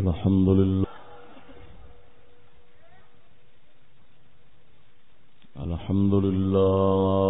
الحمد لله. الحمد لله.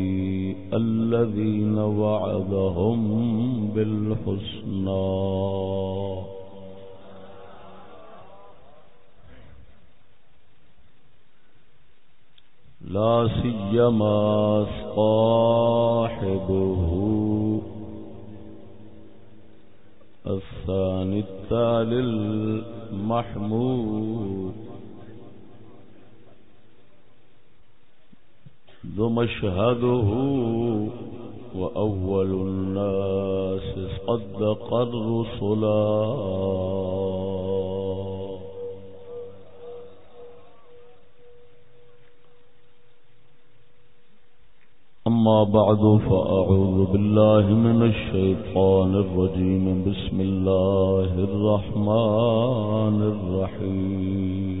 الذين وعدهم بالحسنى. لا سيما صاحبه. الثاني التالي المحمود. ذو مشهده وأول الناس صدق الرسلا أما بعد فأعوذ بالله من الشيطان الرجيم. بسم الله الرحمن الرحيم.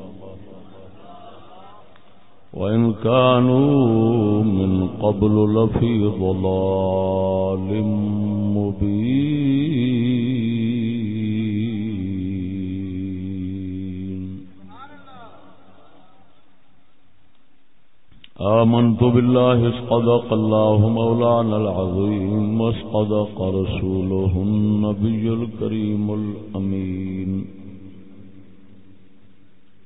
وإن كانوا من قبل لفي ضلال مبين آمنت بالله اصدق الله مولانا العظيم واصدق رسوله النبي الكريم الأمين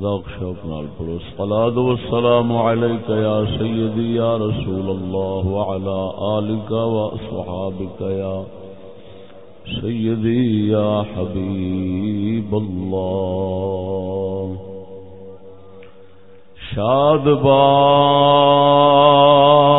ذوق شوق نال پڑھو. الصلاة والسلام علیک یا سیدی یا رسول اللہ وعلى آلک و اصحابک یا سیدی یا حبیب اللہ. شاد باد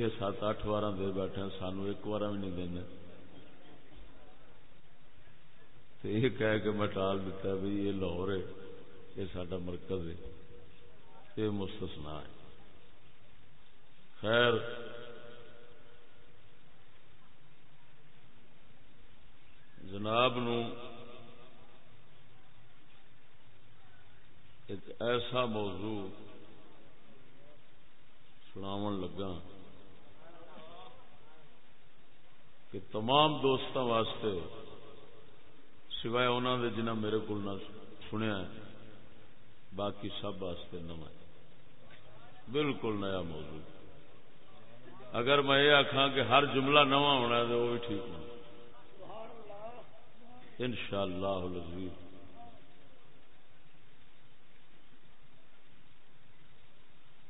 اتے سات اٹھ بار دے بیٹھے سانو ایک بار بھی نہیں دینا یہ کہہ کے میں ٹال دیتا بھی یہ لاہور ہے، یہ سڈا مرکز ہے۔ یہ مستثنا ہے۔ خیر۔ جناب نو ایک ایسا موضوع سناو لگا۔ کہ تمام دوستوں واسطے سوائے انہوں نے جنہیں میرے کو سنیا باقی سب واسطے نو بالکل نیا موضوع۔ اگر میں یہ آخا کہ ہر جملہ نواں ہونا ہے تو وہ بھی ٹھیک نہیں ان شاء اللہ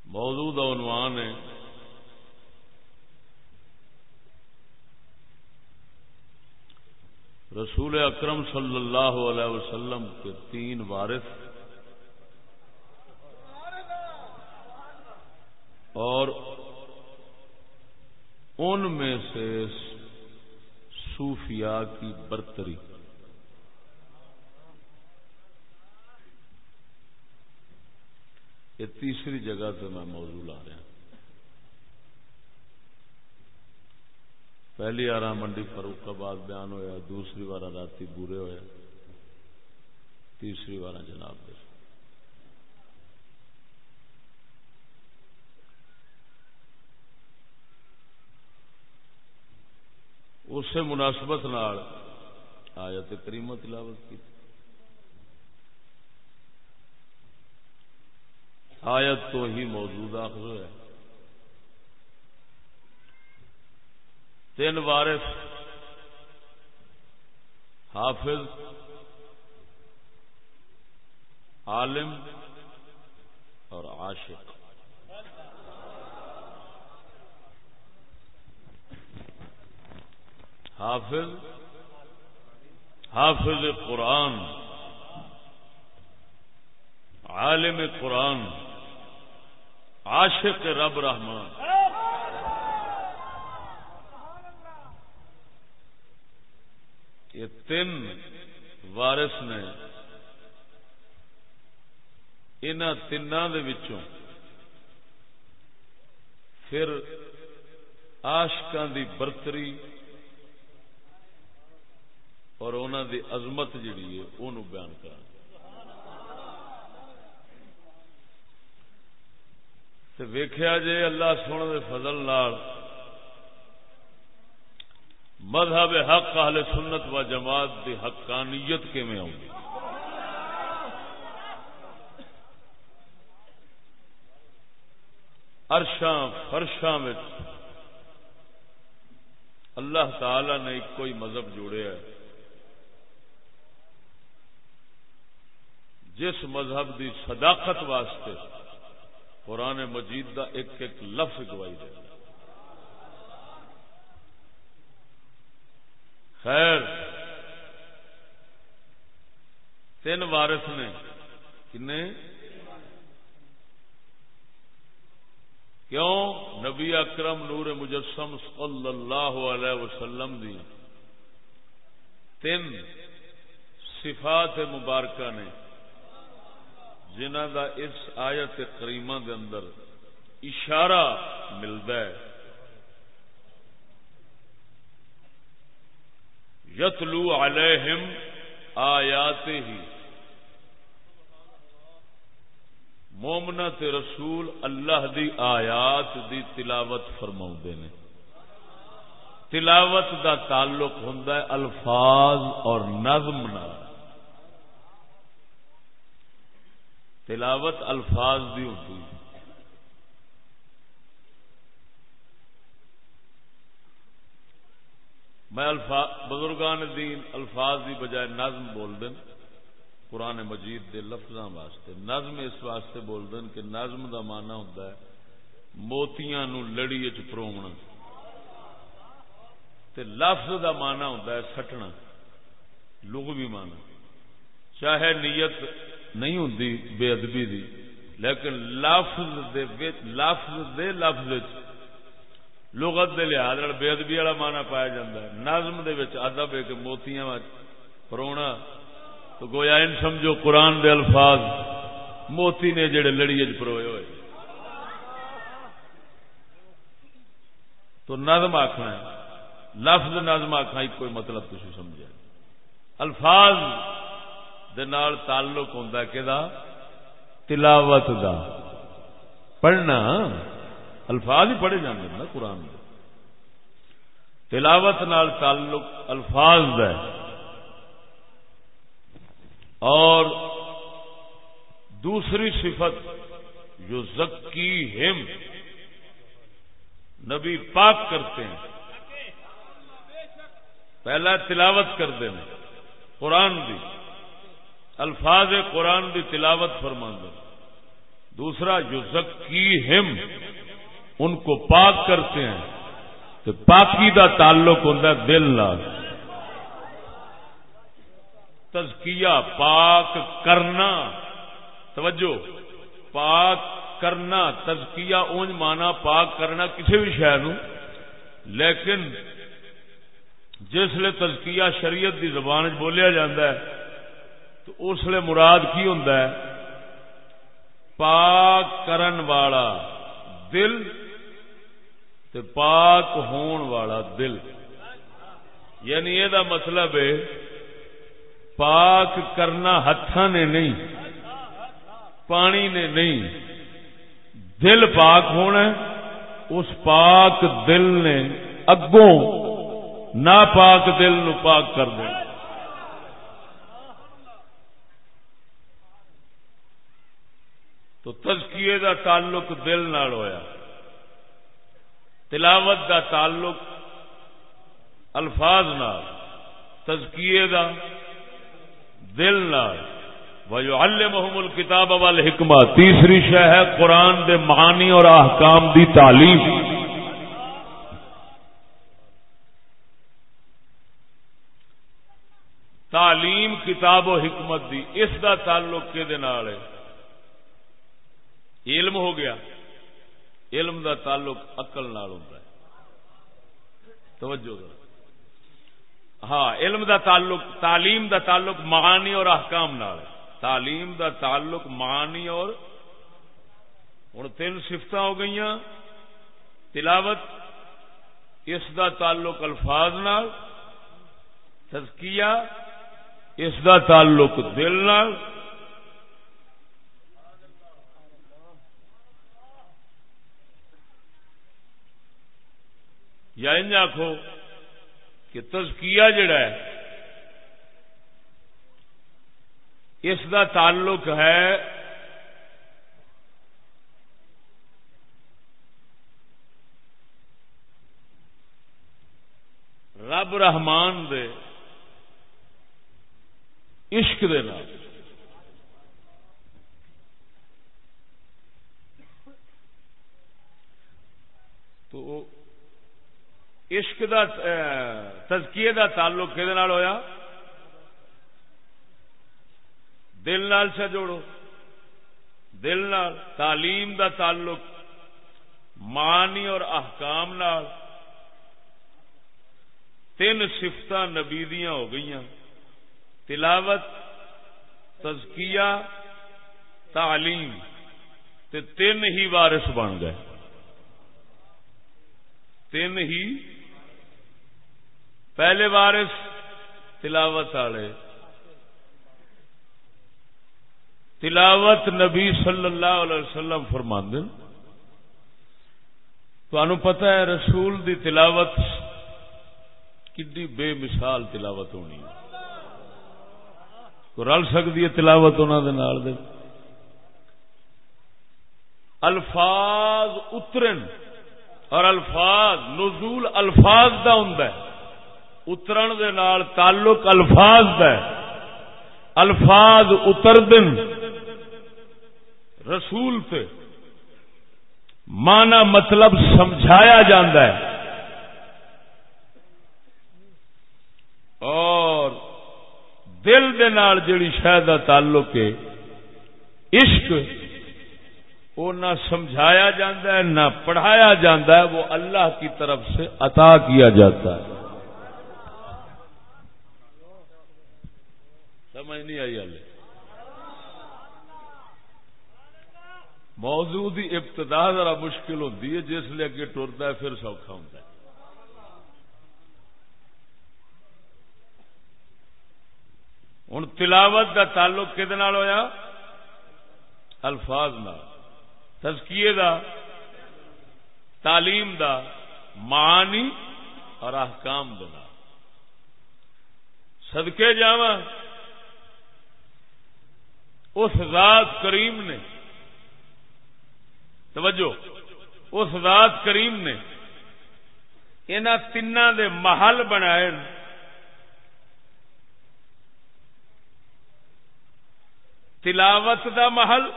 موجود عنوان ہے رسول اکرم صلی اللہ علیہ وسلم کے تین وارث اور ان میں سے صوفیاء کی برتری۔ یہ تیسری جگہ سے میں موضوع لا رہا ہوں۔ پہلی آرا منڈی فاروق آباد بیان ہویا، دوسری بار راتی بورے ہوئے، تیسری بار جناب دے۔ اس مناسبت نال آیت کریمہ تلاوت کی۔ آیت تو ہی موجود آخر ہے تین وارث حافظ عالم اور عاشق۔ حافظ حافظ قرآن عالم قرآن عاشق رب رحمان۔ یہ تین وارث نے ان تین پھر آشکان دی برتری اور انہوں دی عظمت جڑی ہے وہ بیان کر ویخیا جے اللہ سونے دے فضل نال مذہب حق، اہل سنت و جماعت دی حقانیت کیویں آؤں ارشاں فرشاں اللہ تعالی نے ایک کوئی مذہب جوڑے ہے۔ جس مذہب دی صداقت واسطے قرآن مجید دا ایک ایک لفظ گوائی دے خیر۔ تین وارث نے۔ کنے؟ کیوں؟ نبی اکرم نور مجسم صلی اللہ علیہ وسلم دی۔ تین صفات مبارکہ نے۔ جنہ دا اس آیت کریمہ دے اندر اشارہ ملتا ہے۔ یتلو علیہم آیات ہی۔ مومنا رسول اللہ دی آیات دی تلاوت فرما نے۔ تلاوت دا تعلق ہوں الفاظ اور نظم نہ تلاوت الفاظ دی ہوتی میں الفاظ بزرگان دین الفاظ دی بجائے نظم بول دیں قرآن مجید دے لفظاں واسطے، نظم اس واسطے بول دیں کہ نظم دا مانا ہوتا ہے موتیاں نو لڑی چ تے لفظ دا مانا ہوتا ہے سٹنا لغ بھی مانا چاہے نیت نہیں ہوں بے ادبی دی، لیکن لفظ دے لفظ دے لفظ لغت دے لحاظ بے ادبی والا مانا پایا جاتا ہے۔ نظم دے وچ ادب ہے کہ موتیاں پرونا۔ تو گویا ان سمجھو قرآن دے الفاظ موتی نے جڑے لڑی پروئے ہوئے۔ تو نظم آخنا ہے۔ لفظ نظم آخنا ایک کوئی مطلب تھی سمجھا الفاظ دے نال تعلق ہوتا کہ تلاوت دا۔ پڑھنا۔ الفاظ ہی پڑھے جانے نا قرآن دے۔ تلاوت نال تعلق الفاظ دا ہے۔ اور دوسری صفت جو زکی ہم نبی پاک کرتے ہیں۔ پہلا تلاوت کرتے ہیں۔ قرآن دی۔ الفاظ قرآن دی تلاوت فرما دوسرا جو زکی ہم ان کو پاک کرتے ہیں تو پاکی دا تعلق ہوتا ہے دل نال۔ تزکیہ پاک کرنا۔ توجہ، پاک کرنا، تزکیہ اونج مانا پاک کرنا کسی بھی شہر لیکن جسے تزکیہ شریعت دی زبان بولیا جاتا ہے، تو اس لیے مراد کی ہوں پاک کرن والا دل تے پاک ہون والا دل۔ یعنی یہ مطلب ہے، پاک کرنا ہاتھ نے نہیں، پانی نے نہیں۔ دل پاک ہونا اس پاک دل نے اگوں نہ پاک دل نو پاک کر دینا تو تزکیے دا تعلق دل نال ہویا۔ تلاوت دا تعلق الفاظ نال، تزکیے دا، دل نال۔ وَيُعَلِّمُهُمُ الْكِتَابَ وَالْحِكْمَةِ۔ تیسری شے ہے قرآن دے معانی اور احکام دی تعلیم۔ تعلیم، کتاب و حکمت دی، اس دا تعلق کے دے نال ہے؟ علم ہو گیا۔ علم دا تعلق اقل نال ہوتا ہے۔ توجہ ہاں علم دا تعلق، تعلیم دا تعلق معانی اور احکام نال تعلیم دا تعلق معانی اور ہوں تین سفت ہو گئی تلاوت، اس دا تعلق الفاظ نال۔ تزکیہ، اس دا تعلق دل نال۔ یا ان آخو کہ تزکیہ جڑا ہے، اس دا تعلق ہے رب رحمان دے عشق دے نال۔ تو عشق دا تزکیے دا تعلق کہ ہویا؟ دل نال سے جوڑو۔ دل نال، تعلیم دا تعلق معنی اور احکام نال۔ تین سفت نبیدیاں ہو گئی تلاوت، تزکیہ، تعلیم۔ تے تین ہی وارث بن گئے۔ تین ہی پہلے وارث تلاوت والے۔ تلاوت نبی صلی اللہ علیہ وسلم فرما تو پتا ہے رسول دی تلاوت کڈی بے مثال تلاوت ہونی تو رل سکتی ہے تلاوت انہوں دے الفاظ اترن اور الفاظ نزول الفاظ دا ہوں اترن دے نال تعلق الفاظ دا ہے۔ الفاظ اتر دن رسول تے مانا مطلب سمجھایا جاندہ ہے۔ اور دل دے نال جڑی شاید تعلق ہے، عشق وہ نہ سمجھایا جاتا ہے، نہ پڑھایا جاتا ہے، وہ اللہ کی طرف سے عطا کیا جاتا ہے۔ سمجھ نہیں آئی ہل موضوع کی ابتدا ذرا مشکل ہوتی ہے، جس لیے اگے ٹرتا ہے، پھر سوکھا ہوتا ہے۔ ہوں تلاوت کا تعلق کھے ہوا الفاظ نال۔ تزکیے دا، تعلیم دا، معانی اور احکام دنا سدکے جا اس ذات کریم نے توجہ، اس ذات کریم نے ان تین دے محل بنائے تلاوت دا محل،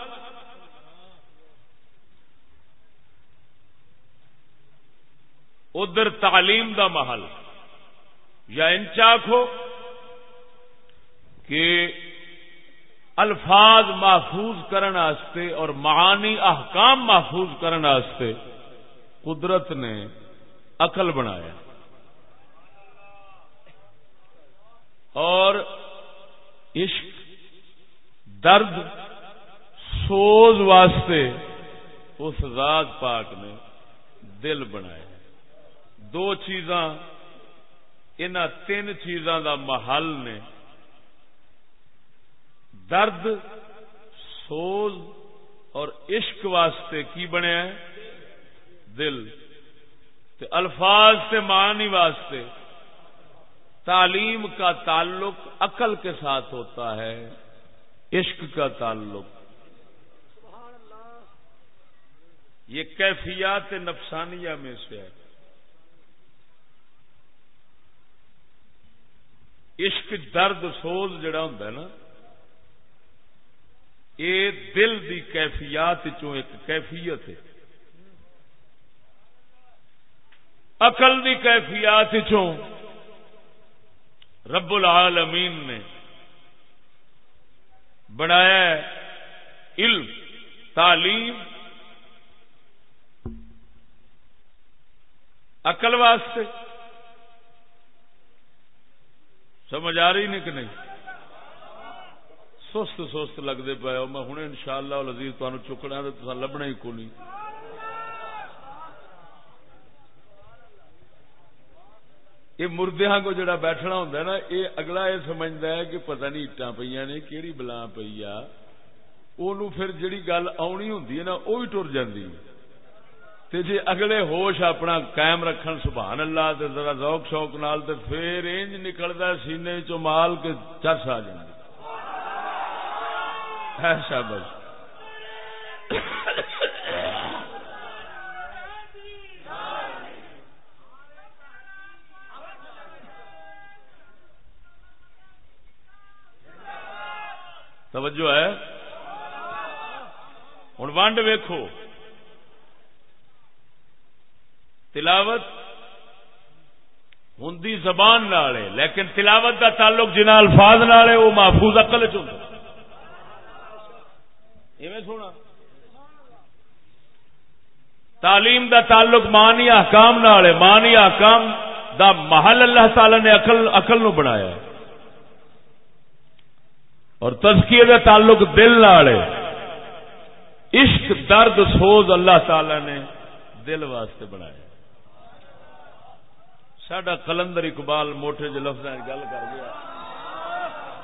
ادھر تعلیم دا محل۔ یا انچاک ہو کہ الفاظ محفوظ کرنے آستے اور معانی احکام محفوظ کرنے آستے، قدرت نے عقل بنایا۔ اور عشق، درد، سوز واسطے اس ذات پاک نے دل بنایا۔ دو چیزاں ان تین چیزاں دا محل نے درد، سوز اور عشق واسطے کی بنیا دل۔ تے الفاظ سے معنی واسطے تعلیم کا تعلق عقل کے ساتھ ہوتا ہے، عشق کا تعلق۔ یہ کیفیات نفسانیہ میں سے ہے۔ عشق، درد، سوز جڑا ہوں نا یہ دل دی کیفیات چوں ایک کیفیت ہے؟ اقل دی کیفیات چوں؟ رب العالمین نے بنایا علم، تعلیم، عقل واسطے۔ سمجھ آ رہی نہیں کہ نہیں؟ سست سست لگتے پے میں ہوں ان شاء اللہ لذیذ تمہیں چکنا تو لبنا ہی کو نہیں یہ مردیا کو جڑا بیٹھنا ہوں نا، یہ اگلا یہ سمجھتا ہے کہ پتہ نہیں اٹا پہ نے کہڑی بلا پی آ۔ پھر جڑی گل آنی ہوں نا وہ بھی ٹر جاتی تے جی اگلے ہوش اپنا قائم رکھن، سبحان اللہ تے ذرا ذوق شوق نال تے پھر انج نکلدا سینے چوں مال کے چرس آ جاندی۔ ہے توجہ ہے۔ ہوں ونڈ ویکھو۔ تلاوت ہوں زبان نال لیکن تلاوت کا تعلق جنہ الفاظ نال ہے وہ محفوظ اقل سونا۔ تعلیم دا تعلق مانی احکام نال ہے مانی احکام دا محل اللہ تعالی نے اقل اقل نو بنایا ہے۔ اور تزکیے دا تعلق دل نال ہے۔ عشق، درد، سوز اللہ تعالی نے دل واسطے بنایا سڈا کلندر اقبال موٹے جو لفظ گل کر گیا۔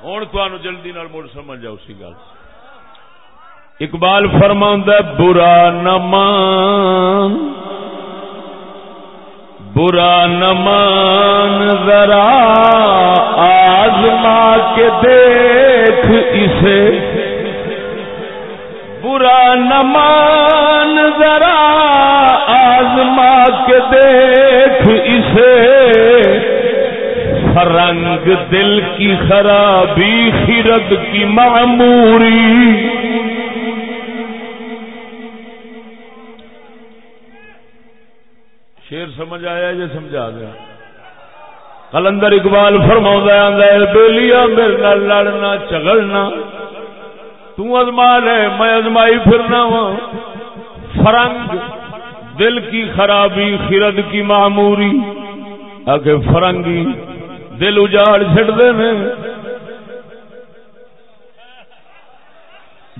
ہوں تمہیں جلدی نال موڑ سمجھ جاؤ، اسی گل۔ اقبال فرما برا نمان برا نمان ذرا آزما کے دیکھ اسے۔ برا نمان ذرا آزما کے دیکھ اسے۔ فرنگ دل کی خرابی، خرد کی معموری۔ شیر سمجھ آیا یہ سمجھا دیا؟ کلندر اقبال فرما بےلیا میرے لڑنا چگڑنا تزما لے میں ازمائی پھرنا وا فرنگ، دل کی خرابی، خرد کی معموری۔ آگے فرنگی دل اجاڑ چڈتے ہیں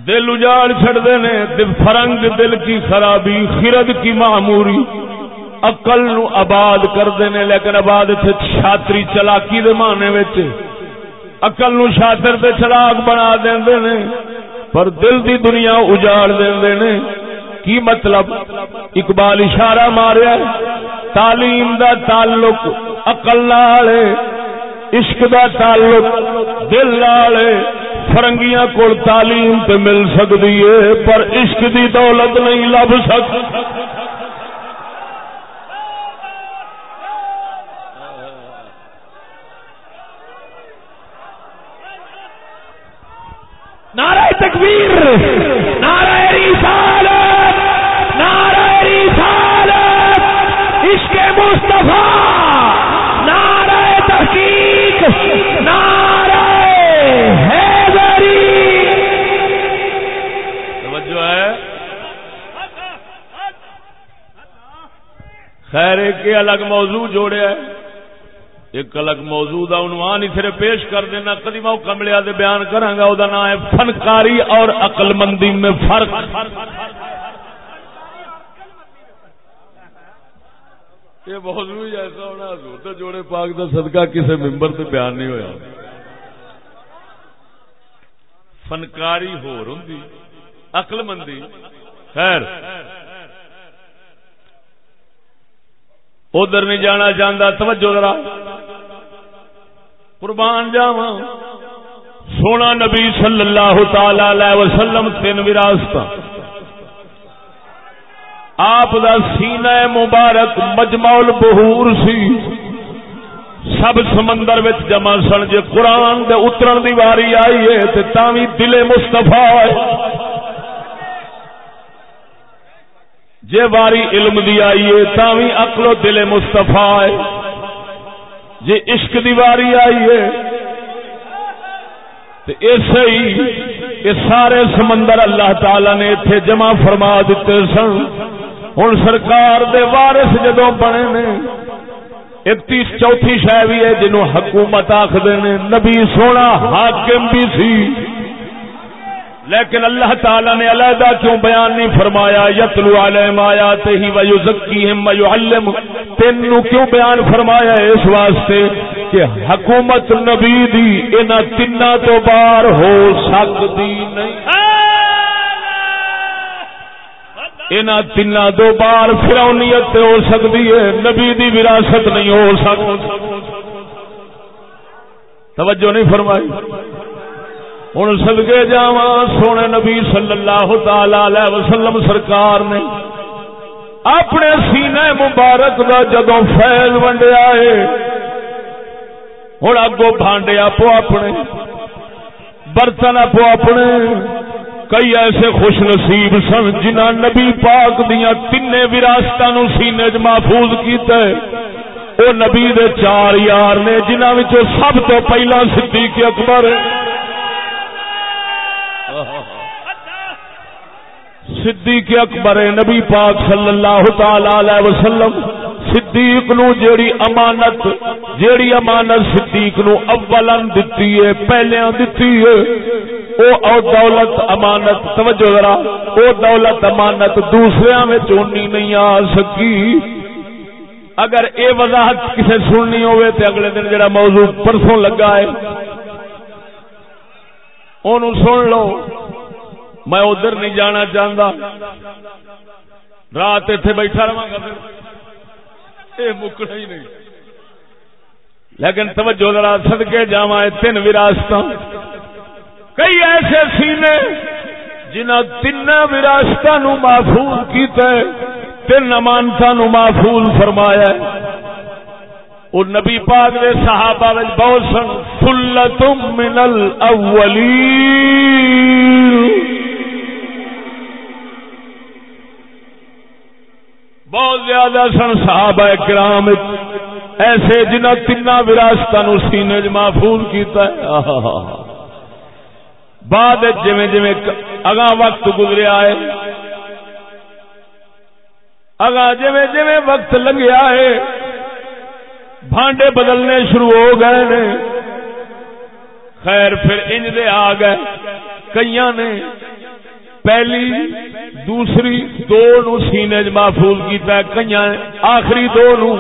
دل اجاڑ چڈتے ہیں فرنگ دل کی خرابی، خرد کی معموری۔ اقل نو آباد کرتے ہیں لیکن آباد چھاتری چلاکی دے مانے اقل نو شاطر تے چلاک بنا دے پر دل دی دنیا اجاڑ دے کی مطلب؟ اقبال اشارہ ماریا تعلیم دا تعلق اقل نال عشق دا تعلق دل والے فرنگیاں کو تعلیم تے مل سکتی ہے، پر عشق دی دولت نہیں لب سکتی نعرہ تکبیر نعرہ رسالت نعرہ رسالت عشق مصطفیٰ خیر ایک الگ موضوع جوڑیا ایک الگ موضوع دا عنوان ہی صرف پیش کر دینا کدی میں کملیا دے بیان کرا گا وہ نام ہے فنکاری اور عقل مندی میں فرق۔ یہ موضوع ہی ایسا ہونا، حضور تو جوڑے پاک دا صدقہ کسی ممبر سے بیان نہیں ہویا۔ فنکاری ہو رہی عقل مندی خیر۔ ادھر نہیں جانا چاہتا توجہ ذرا۔ قربان جاوا سونا نبی صلی اللہ تعالی وسلم تین وراثت۔ آپ دا سینہ مبارک مجمع بہور سی۔ سب سمندر وچ جمع سن۔ جے قرآن دے اترن دی واری آئی ہے تے تاوی دل مصطفیٰ جے واری علم دی آئیے تاوی اقل و دل مستفا ہے۔ جی عشق دیواری آئی ہے ایسے ہی یہ سارے سمندر اللہ تعالی نے اتنے جمع فرما دیتے سن۔ ہوں سرکار دے وارث جدو بنے نے، ایک تیس چوتھی شہ بھی ہے جنہوں حکومت آخر نبی سونا حاکم بھی سی۔ لیکن اللہ تعالی نے علیحدہ کیوں بیان نہیں فرمایا؟ یتلو علیہم آیاتے ہی ویزکیہم ویعلم۔ تینو کیوں بیان فرمایا اس واسطے کہ حکومت نبی دی انہ تنہ تو بار ہو سکتی نہیں۔ انہ تنہ دو بار فرونیت ہو سکتی ہے، نبی دی وراثت نہیں ہو سکتی۔ توجہ نہیں فرمائی؟ ہوں سدگے جا سونے نبی صلی اللہ تعالی وسلم سرکار نے اپنے سینے مبارک کا جدو فیض ونڈیا ہے۔ ہوں اگو بانڈے آپ اپنے، برتن آپ اپنے۔ کئی ایسے خوش نصیب سن جنہ نبی پاک دیا تین وراثت سینے چ محفوظ کیتا ہے۔ نبی دے چار یار نے جنہوں سب تو پہلا صدیق اکبر صدیق اکبر نبی پاک صلی اللہ تعالی وسلم۔ صدیق نو جیڑی امانت جیڑی امانت صدیق نو اولن دتی ہے پہلے دتی ہے، او او دولت امانت، توجہ ذرا، او دولت امانت دوسرے میں چونی نہیں آ سکی۔ اگر اے وضاحت کسے سننی ہوئے تے اگلے دن جڑا موضوع پرسوں لگا ہے، اونوں سن لو۔ میں ادھر نہیں جانا چاہتا۔ رات اتے بیٹھا رہا گا یہ مکنا ہی نہیں۔ لیکن توجہ ذرا سد کے جا تین وراثت کئی ایسے سینے جنہ تین وراثت نو محفوظ کیتا ہے تین امانتا نو محفوظ فرمایا ہے۔ نبی پاک نے صحابہ بہت سن سلتم من الاولین۔ بہت زیادہ سن صحابہ کرام ایسے جنہ تین وراثت سینے چ محفوظ کیتا ہے۔ بعد جویں جویں اگاں وقت گزریا ہے، اگاں جویں جویں وقت لنگیا ہے، بھانڈے بدلنے شروع ہو گئے نے۔ خیر پھر انج دے آ گئے کئی نے۔ پہلی، دوسری، دو نو سینے چ محفوظ کیتا ہے کئی آخری دو نو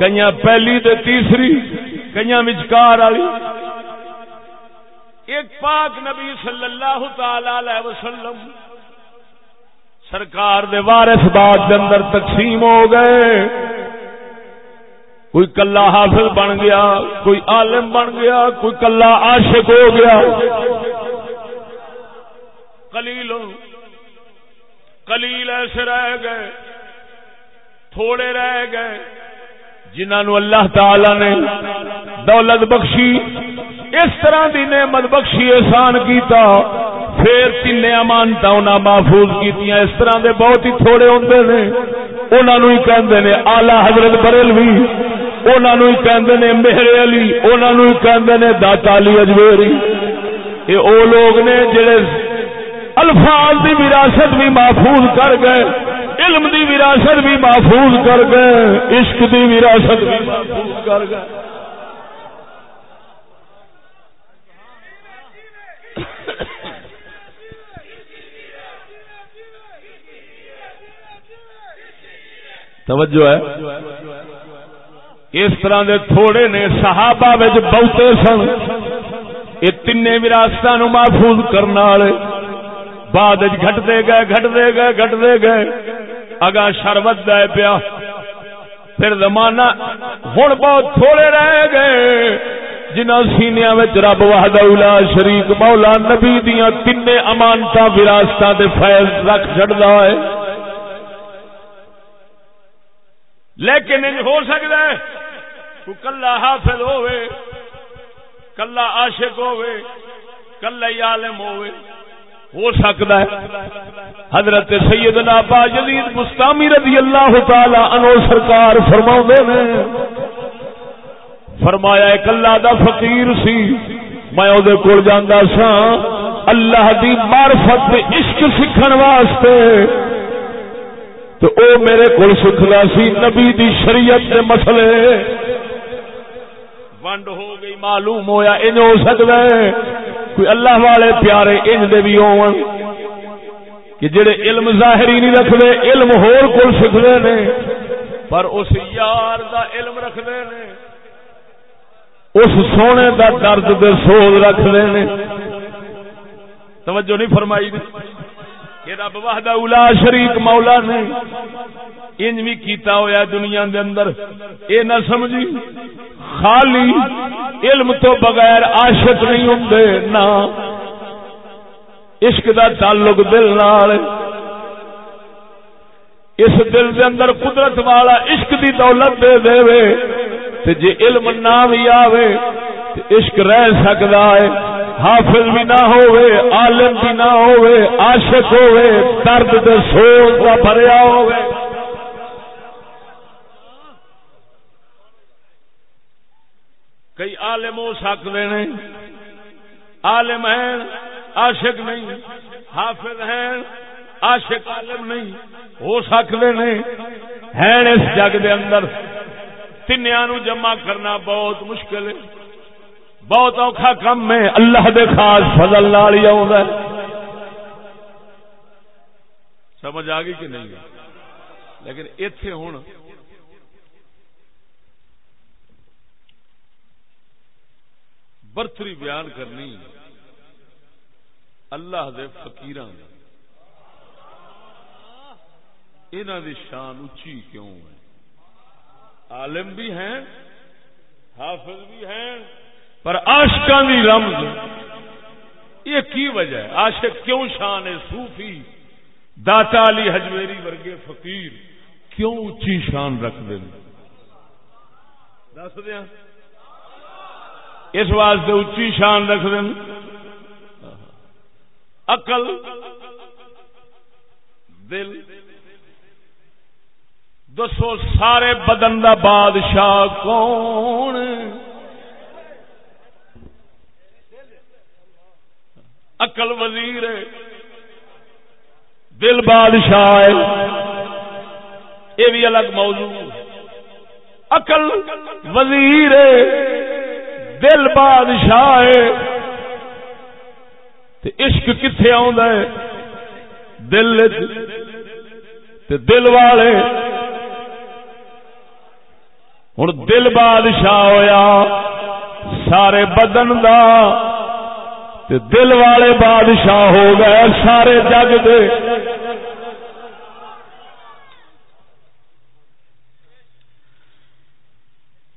کئی پہلی تے تیسری کئی وچکار والی۔ ایک پاک نبی صلی اللہ تعالی وسلم سرکار دے وارث باغ دے اندر تقسیم ہو گئے۔ کوئی کلا حافظ بن گیا، کوئی عالم بن گیا، کوئی کلا عاشق ہو گیا۔ کلیل کلیل ایسے رہ گئے، تھوڑے رہ گئے، جنہوں اللہ تعالی نے دولت بخشی، اس طرح دی نعمت بخشی، احسان کیتا، پھر تین امانتا انہیں محفوظ کی اس طرح دے بہت ہی تھوڑے ہوتے نے انہوں ہی کہندے نے آلہ حضرت بریلوی انہوں ہی کہندے نے میرے علی انہوں ہی کہندے نے، داتا علی اجمیری۔ یہ او لوگ نے جڑے الفاظ دی وراثت بھی محفوظ کر گئے، علم دی وراثت بھی محفوظ کر گئے، عشق دی وراثت بھی محفوظ کر گئے۔ توجہ ہے۔ اس طرح دے تھوڑے نے صحابہ بہتے سن، یہ تین وراثت محفوظ کرنے والے۔ بعد گھٹتے گئے گھٹتے گئے گھٹتے گئے۔ اگا شربت دے پیا۔ پھر زمانہ ہوں بہت تھوڑے رہ گئے۔ جنہ سینیا رب واہد شریک مولا نبی دیا تین امانت وراثت فیض رکھ چڑھتا ہے۔ لیکن ہو سکتا ہے تو کلا حافظ ہوئے کلا عاشق ہوئے کلا عالم ہوئے ہو سکتا ہے۔ حضرت سیدنا با جدید مستامی رضی اللہ تعالی عنہ سرکار فرما نے، فرمایا ایک اللہ دا فقیر سی، میں وہ کول جانا سا اللہ دی معرفت عشق سیکھن واسطے۔ تو او میرے کو سکھنا سی نبی دی شریعت دے مسئلے۔ ونڈ ہو گئی، معلوم ہویا ان ہو سکتا ہے۔ کوئی اللہ والے پیارے ان دے بھی ہون کہ جڑے علم ظاہری نہیں رکھتے علم ہور کول سکھتے نے، پر اس یار دا علم رکھتے نے، اس سونے دا درد دے سوز رکھتے نے۔ توجہ نہیں فرمائی نے کہ رب وحدہ اولا شریک مولا نے انج بھی کیتا ہویا دنیا دے اندر۔ اے نہ سمجھی، خالی علم تو بغیر عاشق نہیں ہوں نہ۔ عشق دا تعلق دل نال۔ اس دل دے اندر قدرت والا عشق دی دولت دے دے۔ وے تے جے علم نہ بھی آوے، تے عشق رہ سکدا ہے۔ حافظ بھی نہ ہوئے عالم بھی نہ ہوئے عاشق ہوئے درد دے سوز دا بھریا ہوئے کئی عالم ہو سکتے ہیں عالم ہیں، عاشق نہیں، حافظ ہیں، عاشق عالم نہیں ہو سکتے ہیں ہیں اس جگ دے اندر۔ تنیا نو جمع کرنا بہت مشکل ہے۔ بہت اوکھا کم ہے۔ اللہ دے خاص فضل لال ہی سمجھ آ گئی کہ نہیں؟ لیکن اتے ہوں برتری بیان کرنی اللہ دے فکیر انہ دی شان اچھی کیوں ہے؟ عالم بھی ہیں، حافظ بھی ہیں، پر آشکاں دی رمز۔ یہ کی وجہ ہے؟ عاشق کیوں شان ہے؟ صوفی، داتا علی حجویری ورگے فقیر کیوں اچھی شان رکھ دیں دس دیا۔ اس واسطے اچھی شان رکھ دیں اقل دل، دسو سارے بدن دا بادشاہ کون؟ اقل وزیر ہے، دل بادشاہ ہے۔ یہ بھی الگ موضوع۔ اقل وزیر ہے۔ دل بادشاہ ہے۔ عشق کتنے ہے؟ دل دل والے۔ ہوں دل بادشاہ ہویا، سارے بدن دا۔ تے دل والے بادشاہ ہو گئے سارے جگ دے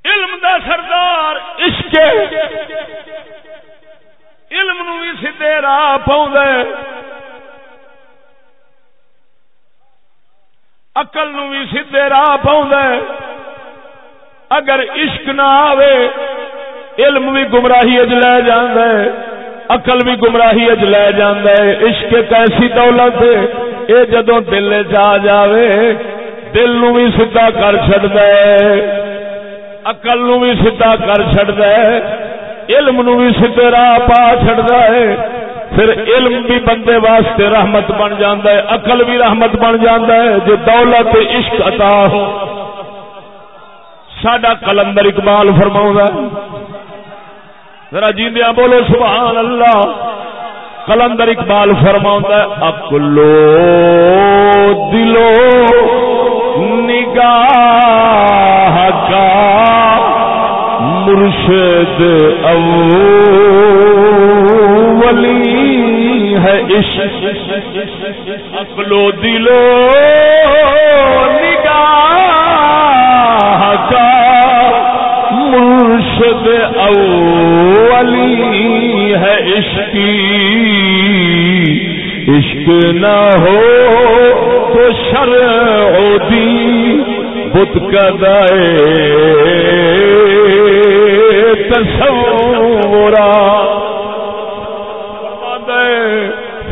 علم دا سردار عشق علم نو بھی سیدے راہ پاؤں اقل نو بھی سیدے راہ پاؤں اگر عشق نہ آوے، علم بھی گمراہی اج لے جاندے اقل بھی گمراہی اج لے جاندے عشق ایک ایسی دولت اے جدوں دل جا جاوے، دل نو بھی سیدھا کر چھڑ دے اقل نو بھی سیدھا کر چھڑ دے علم نو بھی سیدھے راہ پا چھڑ دے پھر علم بھی بندے واسطے رحمت بن جاندا ہے عقل بھی رحمت بن جاندا ہے جو دولت عشق عطا ہو ساڈا کلندر اقبال فرما ذرا جیندیا بولو سبحان اللہ کلندر اقبال فرما اکلو دلو نگاہ مرشد اولی ہے عشق۔ اکلو دلو مرشد اولی ہے عشقی عشق نہ ہو تو شرع دی بت کدائے تصورا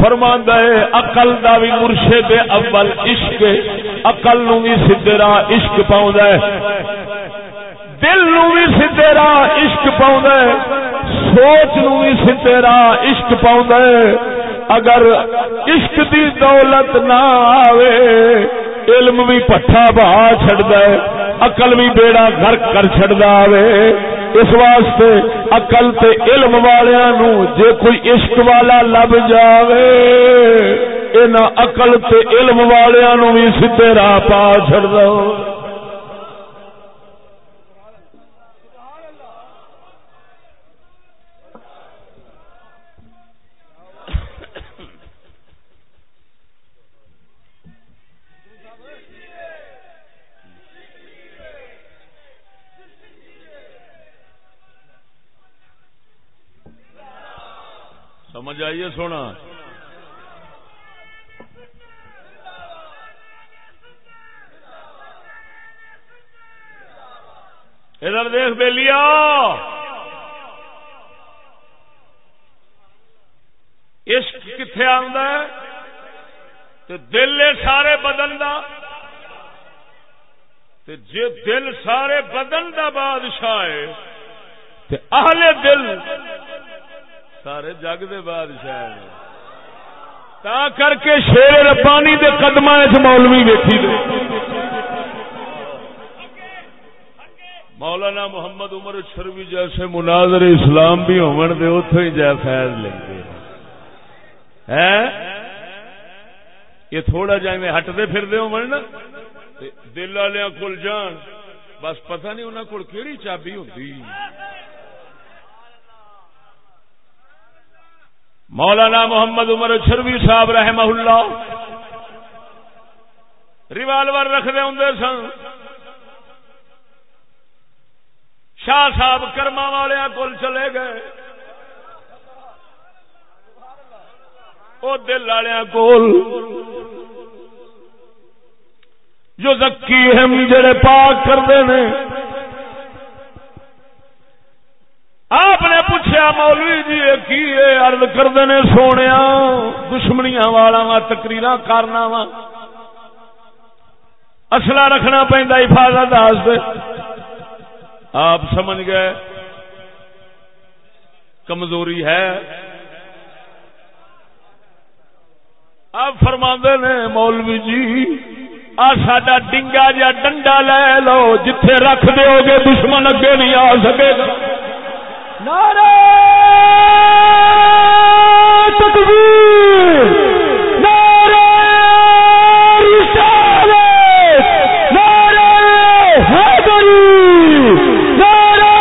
فرماندہ ہے اقل دا بھی مرشد اول عشق اقل نو بھی سدرا عشق پاؤں دل نو بھی سدھے راہ عشق پاؤں سوچ نو بھی سدھے راہ عشق پاؤں اگر عشق دی دولت نہ آوے، علم بھی پٹھا بہا چڑ اقل بھی بیڑا گرک کر چڑتا آوے۔ اس واسطے اقل تے علم والیاں نو جے کوئی عشق والا لب جاوے اینا اقل تے علم والیاں نو بھی سدھے راہ پا چڑ دو۔ سمجھ آئیے سونا۔ ادھر دیکھ بے لیا عشق کتنے آدھا دل سارے بدن دا۔ جی دل سارے بدن دا بادشاہ ہے اہل دل سارے جگ دے بادشاہ تا کر کے شیر ربانی دے قدم مولوی ویکھی دے۔ مولانا محمد عمر شروی جیسے مناظر اسلام بھی ہون دے اتو ہی جائے فیض لیں گے یہ تھوڑا جائے میں ہٹتے پھر دے ہو نا دل والے کول جان، بس پتہ نہیں انہوں کو کیڑی چابی ہوتی مولانا محمد عمر شروی صاحب رحمہ اللہ ریوالور رکھتے ہوں سن۔ شاہ صاحب کرما والوں کول چلے گئے۔ وہ دل والوں کول۔ جو زکی ہم جڑے پاک کرتے ہیں آپ نے پوچھا، مولوی جی کی ارد کرتے ہیں سونے دشمنیاں والا وا تکریر کرنا وا اصلا رکھنا پہنتا حفاظت آپ سمجھ گئے؟ کمزوری ہے۔ آپ فرما نے، مولوی جی آ ساڈا ڈنگا جا ڈنڈا لے لو، جتھے رکھ دو گے، دشمن اگے نہیں آ سکے گا۔ نعرہ تکبیر، نعرہ رسالت، نعرہ حیدری نعرہ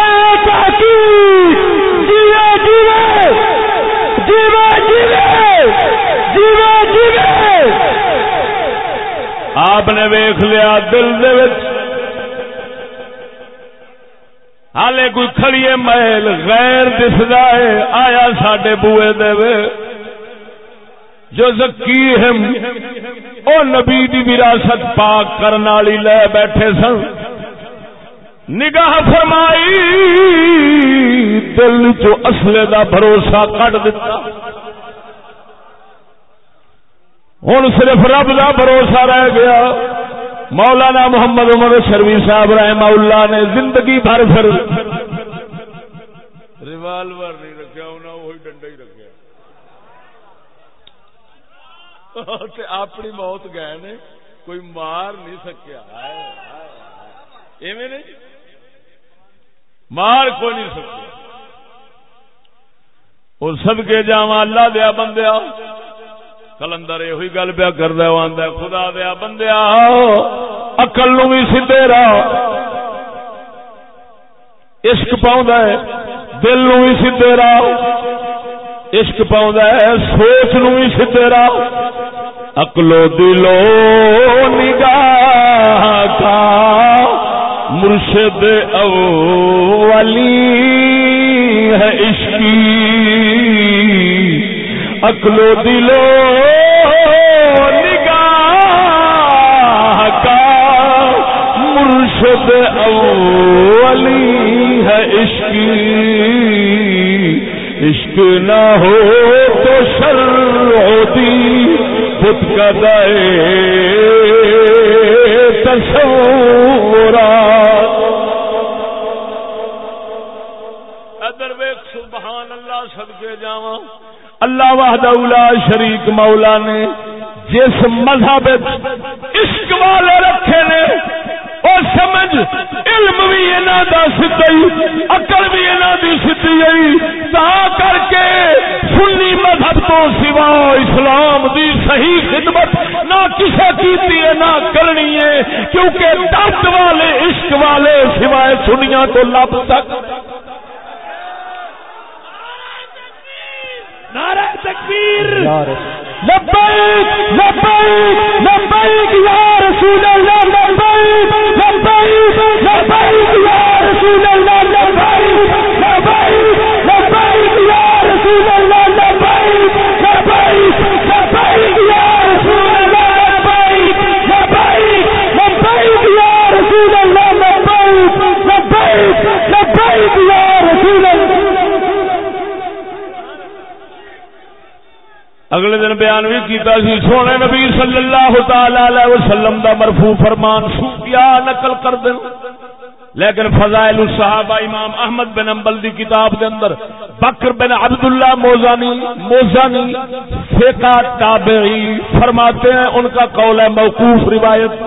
تحقیق، جیوے جیوے جیوے جیوے جیوے جیوے۔ آپ نے ویخ لیا دل دے وچ ہالے کوئی کھڑیے محل غیر دسدا ہے، آیا ساڈے بوئے دے وے۔ جو زکی ہم، او نبی دی وراثت پاک کرن والی لے بیٹھے سن۔ نگاہ فرمائی، دل چو اصلے دا بھروسہ کٹ دتا۔ ہوں صرف رب دا بھروسہ رہ گیا۔ مولانا محمد عمر شروی صاحب رحم اللہ نے زندگی بھر پھر ریوالور نہیں رکھا انہیں وہی ڈنڈا ہی رکھا اپنی موت گئے نے، کوئی مار نہیں سکیا۔ ایویں نہیں؟ مار کوئی نہیں سکیا۔ وہ سب کے جا اللہ دیا بندیا کلندر یہ گل پیا کرد خدا دیا بندیا اکل نو بھی سیدے راہ عشق پاؤں دل نو بھی سیدے راہ عشق پاؤں سوچ نو بھی سیدے راہ اکلو دلو نگاہ کا مرشد اولی ہے عشقی اکلو دلو نگاہ کا مرشد اولی ہے عشق عشق نہ ہو تو شر ہوتی بت کا دے تصورا ادر ویک سبحان اللہ، صدقے جاواں۔ اللہ وحدہ اولا شریک مولا نے جس مذہب عشق والے رکھے نے اور سمجھ، علم بھی انہوں دا سی اکل بھی انہوں دی سی تا کر کے سنی مذہب تو سوا اسلام دی صحیح خدمت نہ کسے کیتی ہے، نہ کرنی ہے، کیونکہ درد والے، عشق والے سوائے سنیا تو لب تک نعرہ تکبیر۔ لبیک لبیک لبیک یا رسول اللہ، لبیک لبیک لبیک یا رسول اللہ، لبیک لبیک لبیک یا رسول اللہ، لبیک لبیک لبیک یا رسول اللہ، لبیک لبیک لبیک یا رسول اللہ، لبیک لبیک لبیک یا رسول اللہ اگلے دن بیان بھی کیتا سی، سونے نبی صلی اللہ تعالی علیہ وسلم دا مرفوع فرمان سوفیا نقل کر دین۔ لیکن فضائل الصحابہ امام احمد بن امبل دی کتاب دے اندر بکر بن عبداللہ موزانی موزانی فقہ تابعی فرماتے ہیں۔ ان کا قول ہے موقوف روایت۔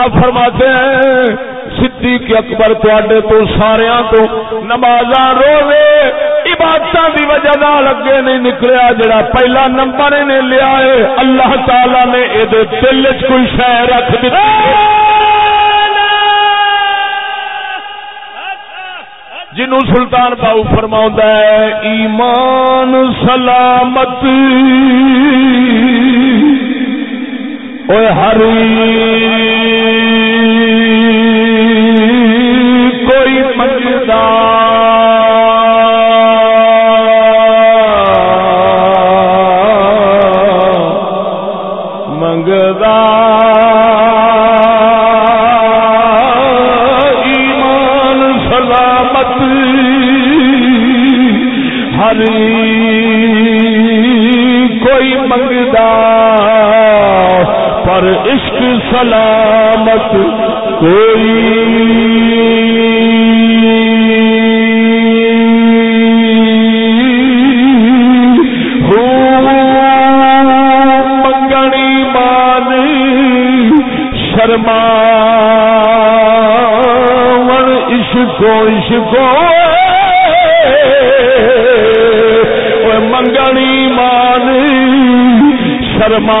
آپ فرماتے ہیں، صدیق اکبر تے تو سارے تو نماز روزے عبادت دی وجہ نال اگے نہیں نکلیا جڑا پہلا نمبر نے لیا ہے۔ اللہ تعالی نے اے دل چ کوئی شے رکھ دتی جنو سلطان باؤ فرما ہے ایمان سلامت۔ ملامت کوئی۔ شرما اس کو اس کو منگنی مان شرما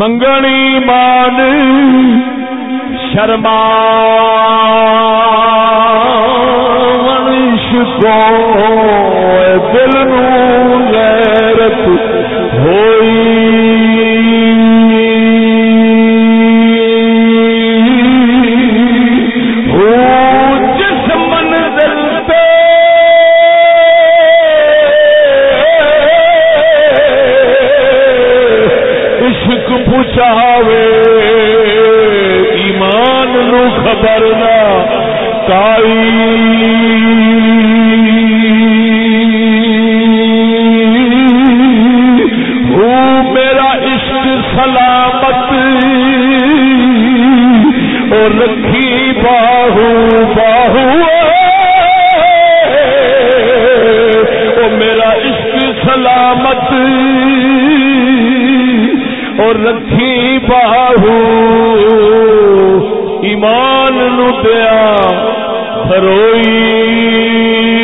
منگنی مان شرما منش کو دل نو غیرت چاہے ایمان نو خبر نہ کائی۔ میرا عشق سلامت اور رکھی باہو باہو او میرا عشق سلامت رکھی باہو ایمان نو دیا بھروئی۔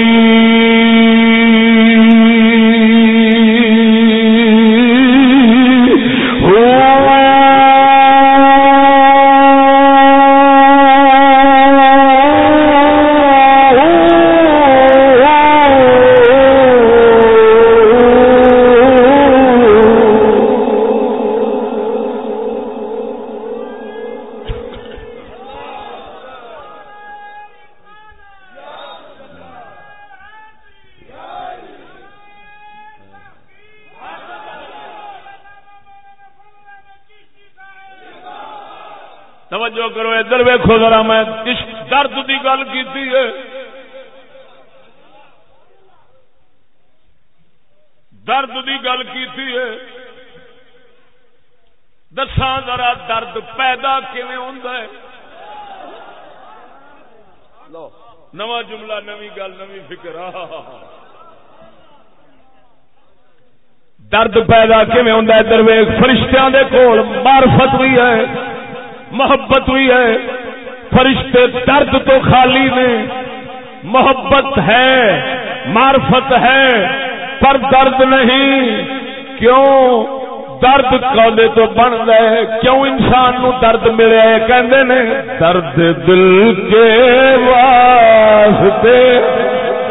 دیکھو ذرا میں عشق درد کی گل کی درد کی گل کی دساں ذرا درد پیدا کیون ہوتا نواں جملہ، نوی گل، نوی فکر۔ درد پیدا کیون ہوتا ہے؟ درویش، فرشتیاں دے کول مارفت بھی ہے، محبت بھی ہے۔ فرشتے درد تو خالی نے۔ محبت ہے، معرفت ہے، پر درد نہیں۔ کیوں؟ درد کالے تو بن گئے۔ کیوں انسان نو درد ملے؟ کہندے نے، درد دل کے واسطے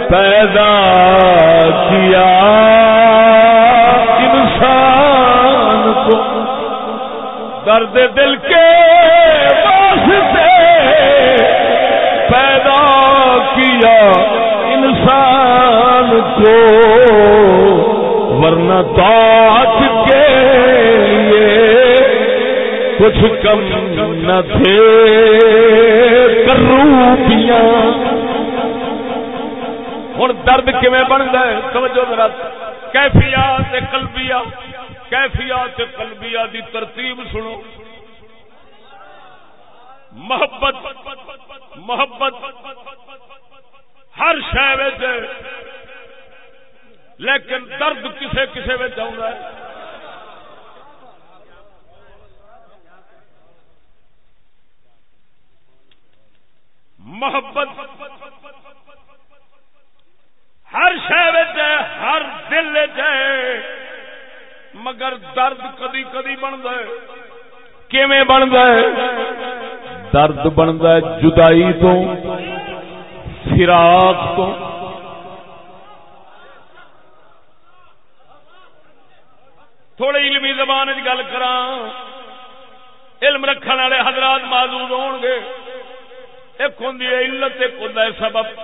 پیدا کیا۔ درد دل کے واسطے پیدا کیا انسان کو، ورنہ دات کے لیے کچھ کم نہ تھے۔ کروپیاں ہوں درد کیون بنتا ہے؟ سمجھو میرا کیفیات قلبیہ کیفیات قلبیہ دی ترتیب سنو۔ محبت محبت ہر شہر لیکن درد کسے کسے میں جاؤں گا محبت ہر شہر ہے، ہر دل ہے۔ مگر درد کدی کدی بنتا ہے۔ کیویں بنتا ہے؟ درد بنتا ہے جدائی تو، فراق تو۔ تھوڑی علمی زبان گل کر علم رکھنے والے حضرات موجود ہو گے۔ ایک ہوں علت، ایک ہوں سبب۔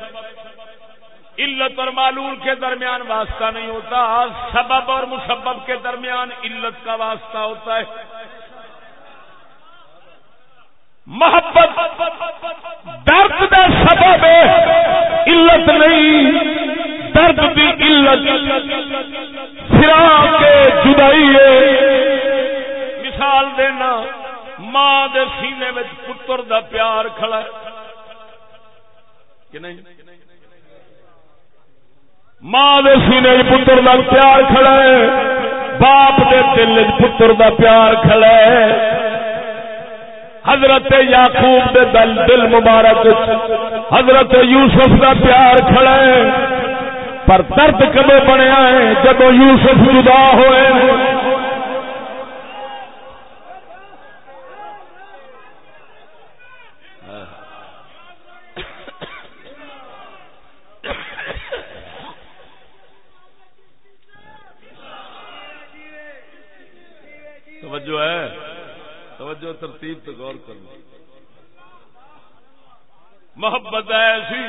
علت اور معلول کے درمیان واسطہ نہیں ہوتا، سبب اور مسبب کے درمیان علت کا واسطہ ہوتا ہے۔ محبت درد کا سبب علت نہیں، درد کی علت۔ فراق کے جدائی ہے۔ مثال دینا، ماں دے سینے میں پتر دا پیار کھڑا ہے۔ کہ نہیں؟ ماں دے سینے پتر دا پیار کھڑا ہے، باپ دے دل پتر دا پیار کھڑا ہے۔ حضرت یعقوب دے دل دل مبارک حضرت یوسف دا پیار کھڑا ہے۔ پر درد کدو بنیا ہے جب یوسف جدا ہوئے؟ توجہ ہے۔ توجہ ترتیب تو غور کر لو محبت ہے ایسی۔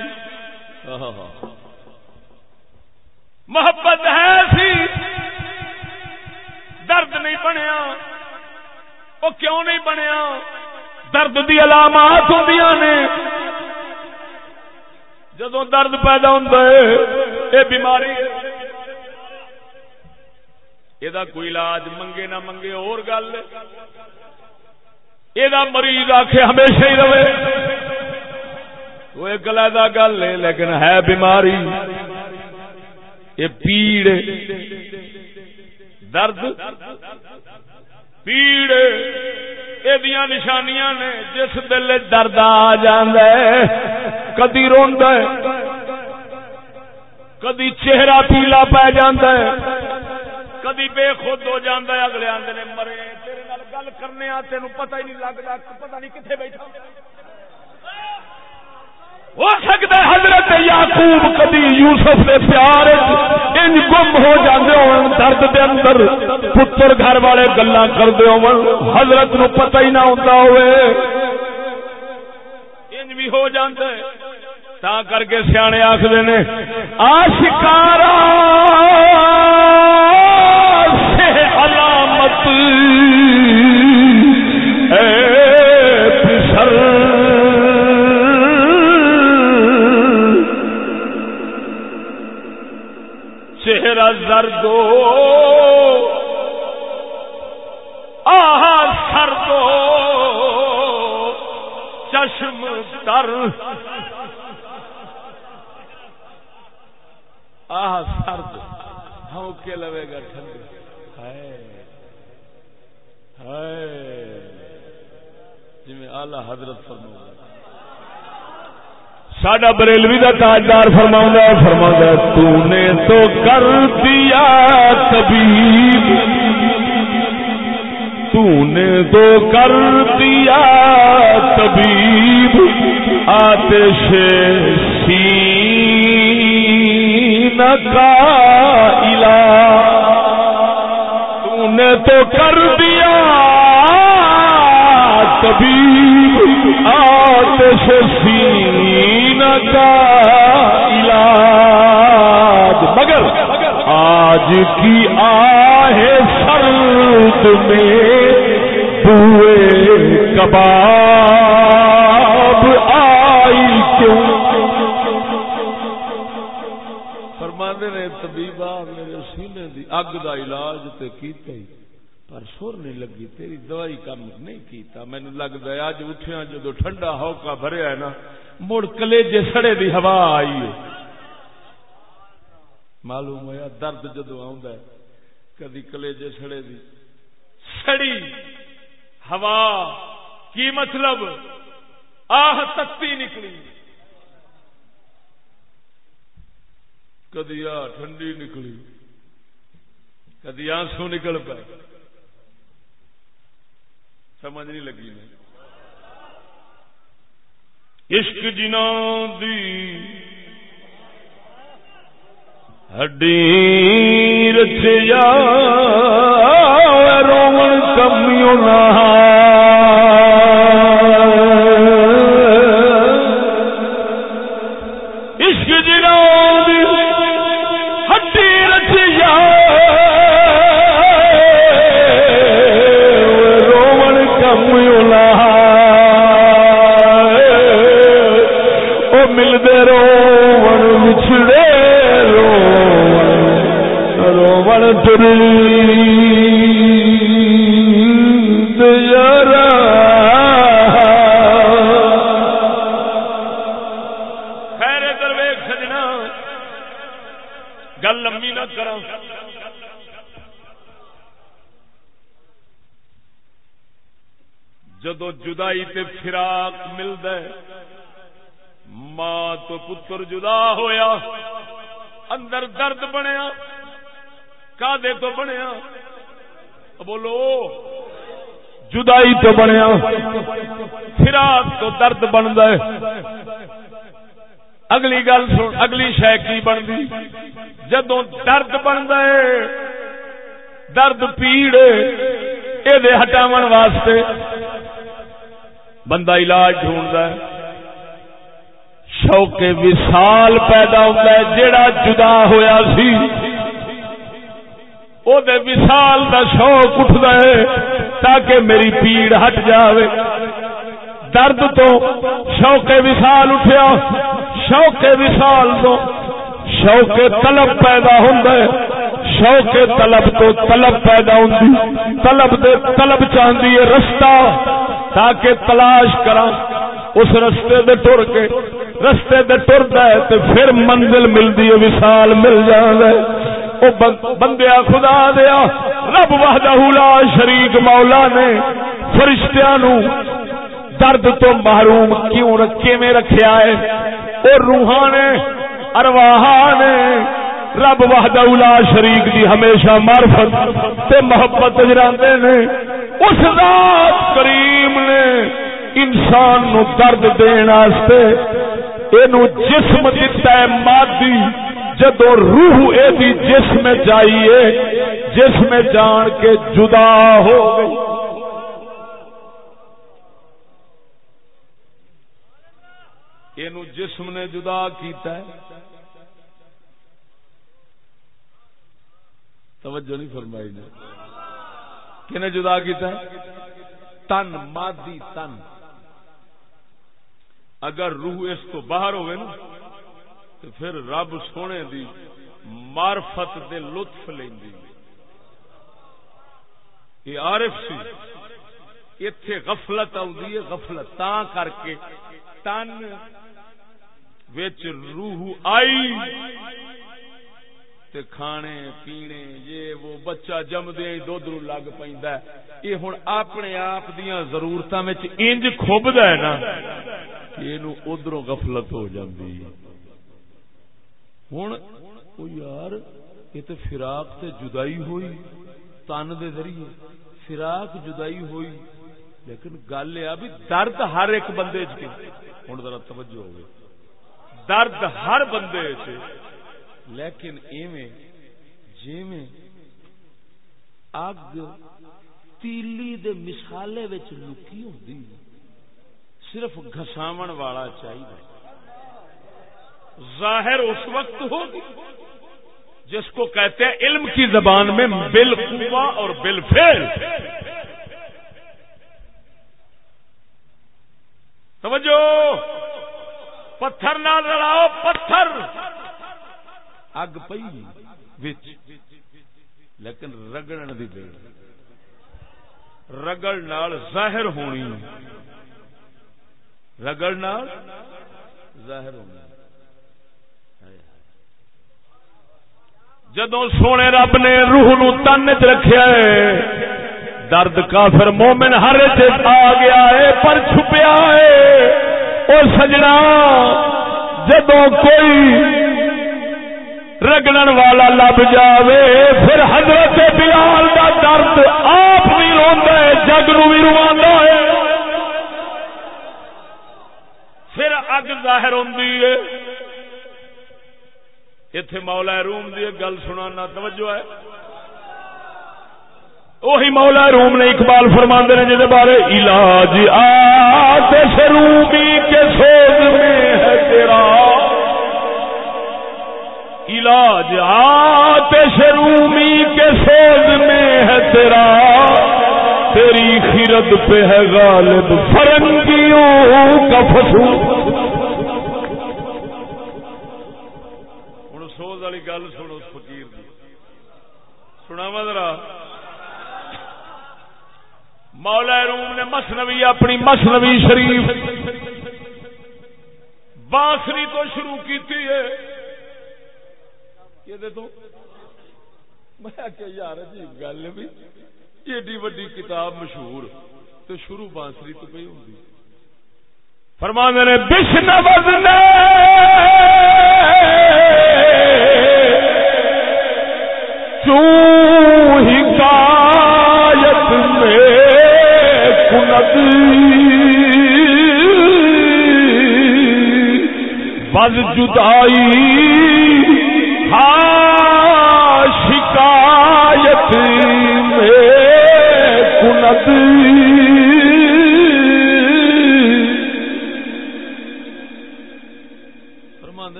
محبت ہے ایسی۔ درد نہیں بنیا۔ وہ کیوں نہیں بنیا؟ درد دی علامات ہوں نے۔ جدو درد پیدا ہوتا ہے یہ بیماری یہ کوئی علاج منگے نہ منگے، اور گل یہ مریض آخ ہمیشہ ہی رہے۔ وہ ایک علیحدہ گل ہے، لیکن ہے بیماری۔ یہ پیڑ درد۔ پیڑ یہ نشانیاں نے جس دل درد آ کدی روند کدی چہرہ پیلا پی جاندہ ہے، کدی بے خود ہو جانا ہے۔ اگلے آدھے نے مرے، تیرے نال گل کرنے تین پتہ ہی نہیں لگتا، پتہ نہیں کتنے بیٹھا۔ ہو سکتا ہے حضرت یعقوب کدی یوسف کے پیار ان گم ہو جاندے ہون، درد دے اندر پتر گھر والے گلا کرتے ہون۔ حضرت نو پتہ ہی نہ ہوتا ہوئے۔ ان بھی ہو جاندے۔ تا کر کے سیانے آخر نے، آشکارا چہرہ زردو۔ آہا سردو۔ چشم تر آہ سرد ہاں کے لوے گا ٹھنڈ۔ جی میں آلہ حضرت فرما ساڈا بریلوی کا تاجدار فرما فرما تو نے تو کر دیا طبیب تو نے تو کر دیا طبیب آتش سین کا علاج تو نے تو کر دیا طبیب آتش سین کا علاج، مگر آج کی آہ سرد میں بوئے کباب آئی کیوں؟ فرمانے نے، طبیبہ میرے سینے دی اگ دا علاج تے کیتا ہی۔ پر سر نہیں لگی، تیری دوائی کام نہیں کیتا۔ مینو لگتا ہے اج اٹھیا جدو ٹھنڈا ہوکا بھریا ہے نا، مڑ کلیجے سڑے دی ہوا آئی ہے۔ معلوم ہوا درد جدو آ کدی کلیجے سڑے دی سڑی ہوا، کی مطلب؟ آہ، تتی نکلی۔ کدی آ ٹھنڈی نکلی، کدی آنسو نکل پائے سمجھ نہیں لگی میں۔ عشق جنا دی ہڈی رچیا رومن کمیوں نہ جدو جدائی تے فراق ملد ماں تو پتر جدا ہویا اندر درد بنیا۔ کادے تو بنیا۔ بولو، جدائی تو بنیا۔ فراق تو درد بن اگلی گل سن، اگلی شہ کی بنتی؟ جدو درد بنتا ہے، درد پیڑ یہ ہٹاو واسطے بندہ علاج ڈھونڈ ہے۔ شوق وسال پیدا ہوتا ہے، جیڑا جدا ہویا سی او دے وسال دا شوق اٹھتا ہے تاکہ میری پیڑ ہٹ جاوے۔ درد تو شوق وسال اٹھیا شوق وسال تو شوق طلب پیدا ہوتا ہے۔ شوق طلب تو طلب پیدا ہوتی طلب دے طلب چاہتی ہے رستہ، تاکہ تلاش کرا اس رستے دے ٹر کے، رستے دے ٹرتا ہے تو پھر منزل ملتی ہے وسال مل جائے وہ بندیا خدا دیا، رب وحدہ لا شریک مولا نے فرشتیاں نو درد تو محروم کیوں رکھے میں رکھیا ہے؟ اور روحانے ارواہ رب وحدہ لا شریک دی ہمیشہ معرفت تے محبت جراندے نے۔ اس ذات کریم نے انسان نو درد دین واسطے اینو جسم دتا ہے مادی۔ جدو روح اے دی جسم جائیے، جسم جان کے جدا ہو گئی۔ اینو جسم نے جدا کیتا ہے۔ توجہ نہیں فرمائی نے۔ کنے جدا کیتا ہے؟ تن، مادی تن۔ اگر روح اس کو باہر ہوئے نا تو پھر رب سونے دی معرفت دے لطف لیندی۔ یہ عارف سی۔ اتے غفلت آئی ہے، غفلت تا کر کے تن وچ روح آئی۔ تے کھانے، پینے، یہ وہ بچہ جمدے دھد نو لگ پہ یہ ہوں اپنے آپ دیا ضرورت انج خوبد ہے نا یہ ادھر غفلت ہو جاتی ہوں یار یہ تو فراق تے جدائی ہوئی تن دے ذریعے فراق جدائی ہوئی لیکن گل یہ بھی درد ہر ایک بندے ہوں ذرا توجہ ہوگی درد ہر بندے چ لیکن ایویں جی اگ تیلی دے مسالے لکی ہوندی صرف گھساون والا چاہیے ظاہر اس وقت ہوگی جس کو کہتے ہیں علم کی زبان میں بل اور بل فیل پتھر نہ لڑاؤ پتھر! اگ پی لیکن رگڑ دی دے رگڑ نال ظاہر ہونی۔ رگڑ نال ظاہر ہونی۔ جدو سونے رب نے روح نو تن چ رکھا ہے، درد کافر مومن ہر آ گیا ہے، پر چھپیا ہے۔ اور سجنا جدو کوئی رگڑ والا لب جاوے، پھر حضرت بلال کا درد آپ بھی روڈ جگ نو بھی روا ہے۔ پھر اگ ظاہر ہے۔ اتے مولا روم کی گل سنا توجہ ہے۔ وہی مولا روم نے اقبال فرما نے جی بارے، علاج آتش رومی کے سوز میں ہے تیرا۔ علاج آتش رومی کے سوز میں ہے تیرا۔ تیری خیرت پہ ہے غالب فرنگیوں کا فسو ہوں سوز والی گل سنو فکیر سنا مدرا مولا روم نے مسنوی اپنی مسنوی شریف بانسری تو شروع کی یار عجیب گل بھی ایڈی وڈی کتاب مشہور تو شروع بانسری تو پہ ہوں فرما نے بشن بدنے چوں ہی کایت میں بز جدائی ہاں شکایت میں کنت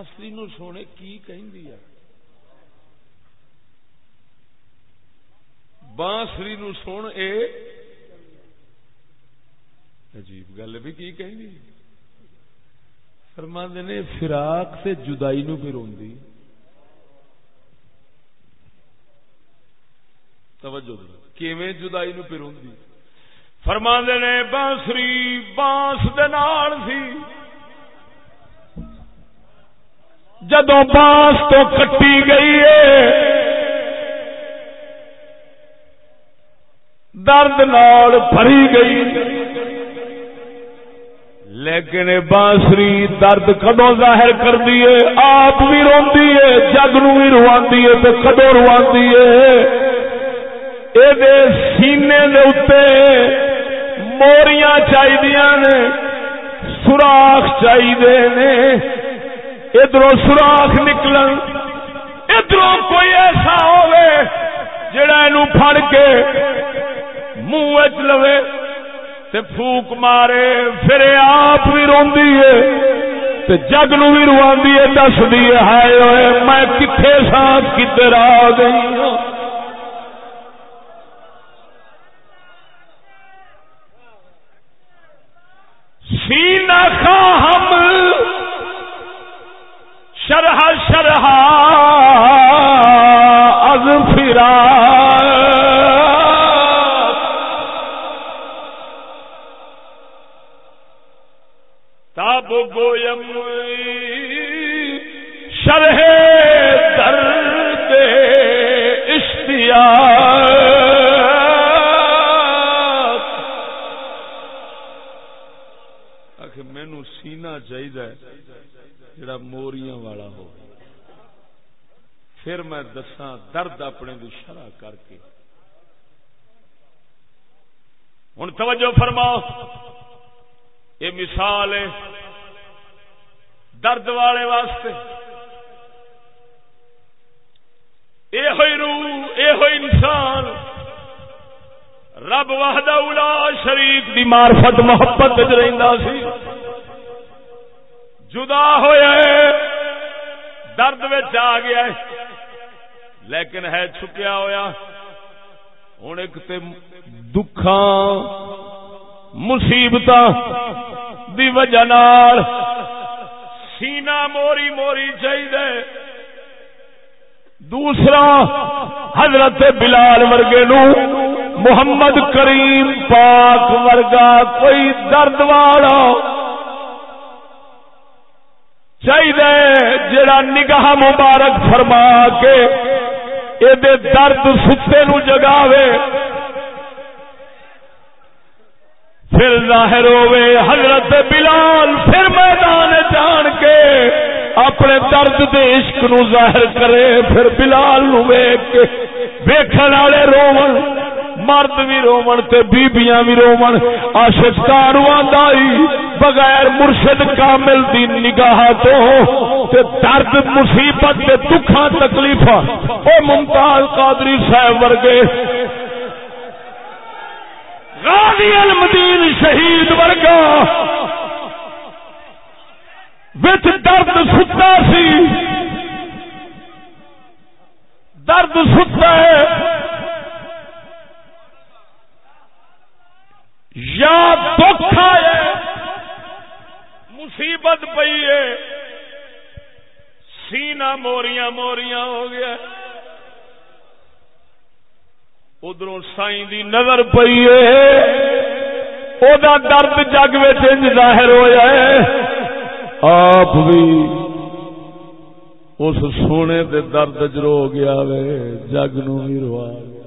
بانسری نو سونے کی کہیں بانسری نو سن اے عجیب گل بھی کی کہیں فرماند نے فراق سے جدائی نو پھر روندی توجہ کیویں جدائی نو پھر روندی فرماند نے بانسری بانس دنال سی جدو بانس تو کٹی گئی ہے، درد نال بھری گئی۔ لیکن بانسری درد کدو ظاہر کر دیے آپ بھی روی ہے، جگ نو بھی روی ہے، تو کدو روی ہے؟ یہ سینے دے اتنے موریاں چاہیے سوراخ چاہیے ادھر سوراخ نکل ادھر کوئی ایسا ہوے جڑا پھڑ کے منہ لو تے پھوک مارے، پھر آپ بھی روی ہے جگ نو بھی روی ہے دس دی ہائے ہوئے میں کتنے ساتھ کدھر آ گئی ہوں سینا ہم شرح شرح از فرا گویم جڑا موریاں والا ہو۔ پھر میں دساں درد اپنے دی شرح کر کے۔ ہوں توجہ فرماؤ۔ یہ مثال ہے۔ درد والے واسطے۔ یہ ہوئی روح یہ ہوئی انسان۔ رب واہدہ الا شریف دی معرفت محبت رہندا سی۔ جدا ہویا ہے درد وچ آ گیا۔ ہے لیکن ہے چھپیا ہویا۔ ہوں ایک تے دکھاں مصیبت دی وجہ نال سینا موری موری چاہیے دوسرا، حضرت بلال ورگے نو محمد کریم پاک ورگا کوئی درد والا چاہیے جڑا نگاہ مبارک فرما کے یہ درد ستے نو جگاوے۔ پھر ظاہر ہوئے حضرت بلال پھر میدان جان کے اپنے درد دے عشق نو ظاہر کرے، پھر بلال نو ویک کے ویکھن والے رومن مرد بھی رومن تے بیبیاں بھی رومن۔ عاشق کارواں دائی بغیر مرشد کامل دی نگاہ تو تے درد مصیبت تے دکھاں تکلیفاں۔ او ممتاز قادری صاحب ورگے۔ غازی المدین شہید ورگا۔ وچ درد ستا سی۔ درد ستا ہے۔ مصیبت پی ہے۔ سینا موریاں موریاں ہو گیا۔ ادھر سائی دی نظر پی ہے۔ درد جگ میں ظاہر ہو جائے آپ بھی اس سونے دے درد چ رو گیا وے، جگ نو بھی روا گیا۔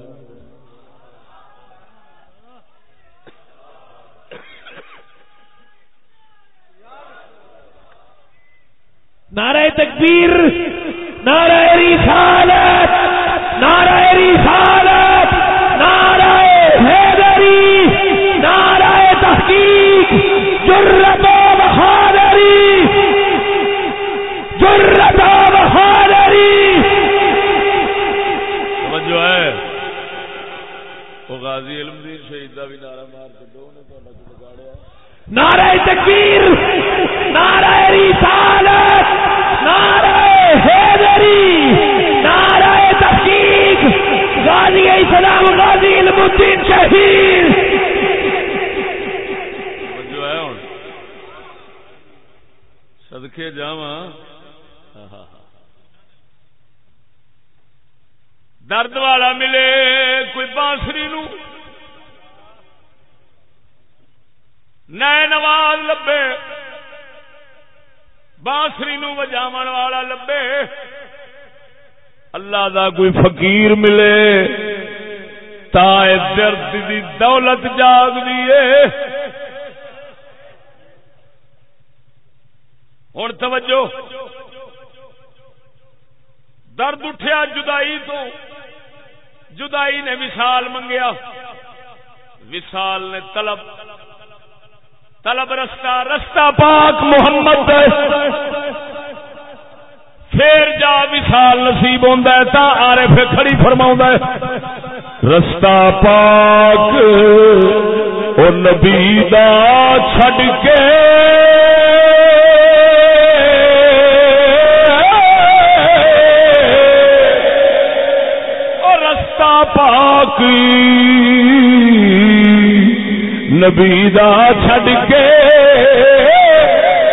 نعرہ تکبیر نعرہ رسالت نعرہ رسالت نعرہ حیدری نعرہ تحقیق جرت و بخادری جرت و بخادری جو ہے۔ وہ غازی علم دین شہید بھی نعرہ مار کے دو نے تو نعرہ تکبیر نعرہ رسالت غازی اسلام، غازی علم الدین شہید۔ جو ہے ہوں صدقے جاواں درد والا ملے کوئی بانسری نو۔ نئے نواز لبے۔ بانسری نو وجاو والا لبے۔ اللہ دا کوئی فقیر ملے۔ تا درد دی دولت جاگ دیے ہوں توجہ۔ درد اٹھیا جدائی تو۔ جدائی نے وشال منگیا۔ وشال نے طلب۔ طلب رستہ رستہ پاک محمد پھر جا وشال نصیب ہوتا ہے، تا آرے پھر کھڑی فرما ہے۔ رستہ پاک، او نبی دا چھڈ کے۔ او رستہ پاک نبی دا چھڈ کے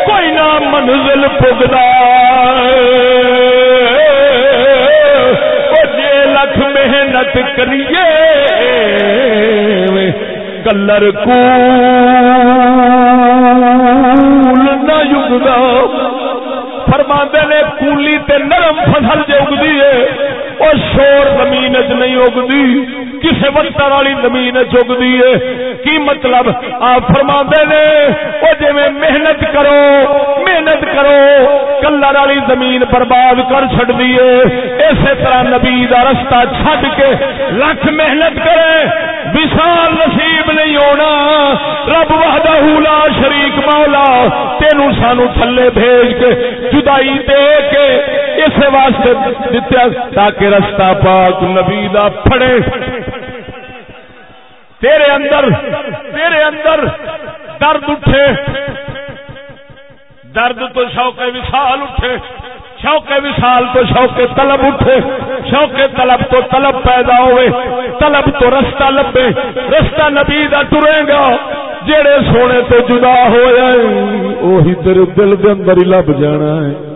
کوئی نہ منزل پگدا جے لکھ محنت کریے، کلر کو نہ یگدا۔ فرما نے کولی تے نرم فصل جو اگدی ہے۔ وہ شور زمین چ نہیں اگدی کسی وقت والی زمین چگتی ہے۔ کی مطلب؟ آپ فرما نے وہ جی محنت کرو محنت کرو کلر والی زمین برباد کر چڑ دیے اسی طرح نبی کا رستہ چھڈ کے لکھ محنت کرے۔ وشال نصیب نہیں ہونا۔ رب وحدہ لا شریک مولا تینو سانو تھلے بھیج کے جدائی دے کے واسطے دتیا تاکہ رستہ پاک نبی دا پھڑے۔ تیرے اندر تیرے اندر درد اٹھے۔ درد تو شوق وشال اٹھے۔ شوق وشال تو شوق طلب اٹھے۔ شوق طلب تو طلب پیدا ہوئے۔ طلب تو رستہ لبے۔ رستہ نبی دا ٹرے گا۔ جڑے سونے تو جدا ہو جائے وہی تیرے دل دے اندر ہی لب جانا ہے۔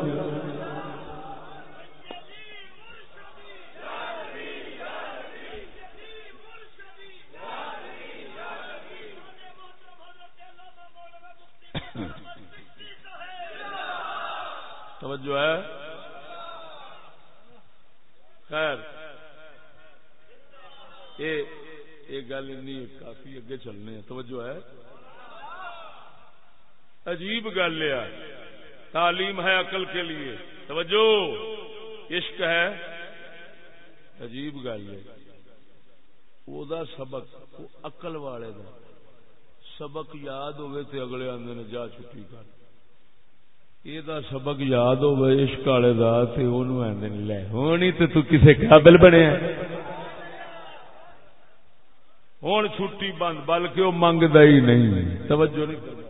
توجہ ہے۔ خیر۔ یہ گل کافی اگے چلنے توجہ ہے۔ عجیب گل ہے۔ تعلیم ہے عقل کے لیے۔ توجہ۔ عشق ہے۔ عجیب گل ہے۔ وہ سبق، وہ اقل والے دا۔ سبق یاد ہوئے تے اگلے آدھے نے جا چھٹی کر۔ یہ سبق یاد ہوئے عشق والے دا تے اونوں آندے لے ہونی تے تو کسے قابل بنیا ہوں چھٹی بند بلکہ وہ منگتا ہی نہیں توجہ نہیں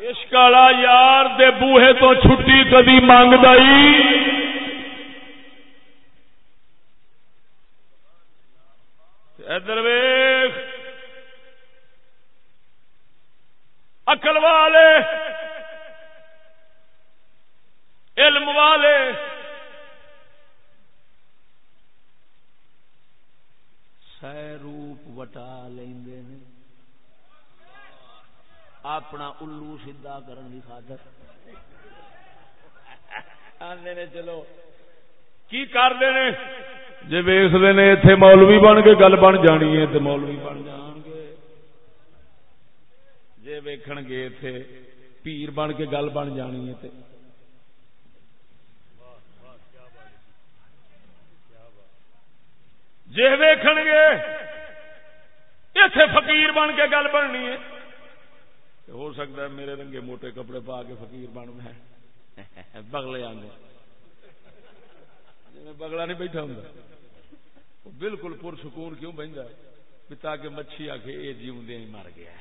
عشق والا یار دے بوہے تو چھٹی کدی منگتا ہی ادھر ویخ اکل والے علم والے۔ روپ وٹا لیندے نے۔ اپنا الو سیدا کرن کی خاطر۔ آندے نے چلو۔ کی کرتے ہیں جی ویستے نے اتے مولوی بن کے گل بن جانی ہے تو مولوی بن جان گے۔ جی ویکھ گے اتے پیر بن کے گل بن جانی ہے جی ویکھ گے اتے فقیر بن کے گل بننی ہے۔ ہو سکتا ہے میرے رنگے موٹے کپڑے پا کے فقیر بن میں۔ بگلے آنے جی بگلا نہیں بیٹھا ہوں بالکل پرسکون کیوں بہتا ہے؟ تاکہ مچھی آ کے یہ جیوندے ہی مر گیا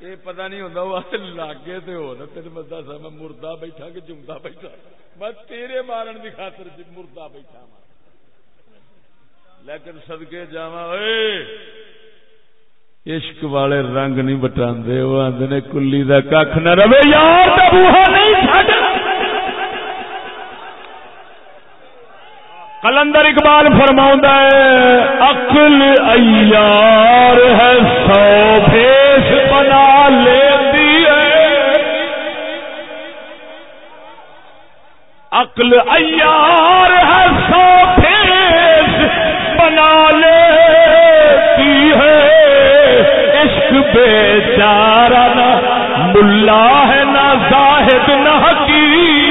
یہ پتہ نہیں ہوتا وہ لاگے تو ہو تین بندہ سا میں مردہ بیٹھا کہ جمتا بیٹھا۔ میں تیرے مارن کی خاطر جی مردہ بیٹھا ہاں۔ لیکن سدکے جا عشق والے رنگ نہیں بٹا وہ آدھے کلی کا کھ نہ رہے۔ یار نہیں کلندر اقبال فرما ہے، عقل ایار ہے، سو بھیس بنا لیتی ہے۔ عقل ایار ہے، سو بیچارہ نہ ملا ہے نہ زاہد نہ حقیق۔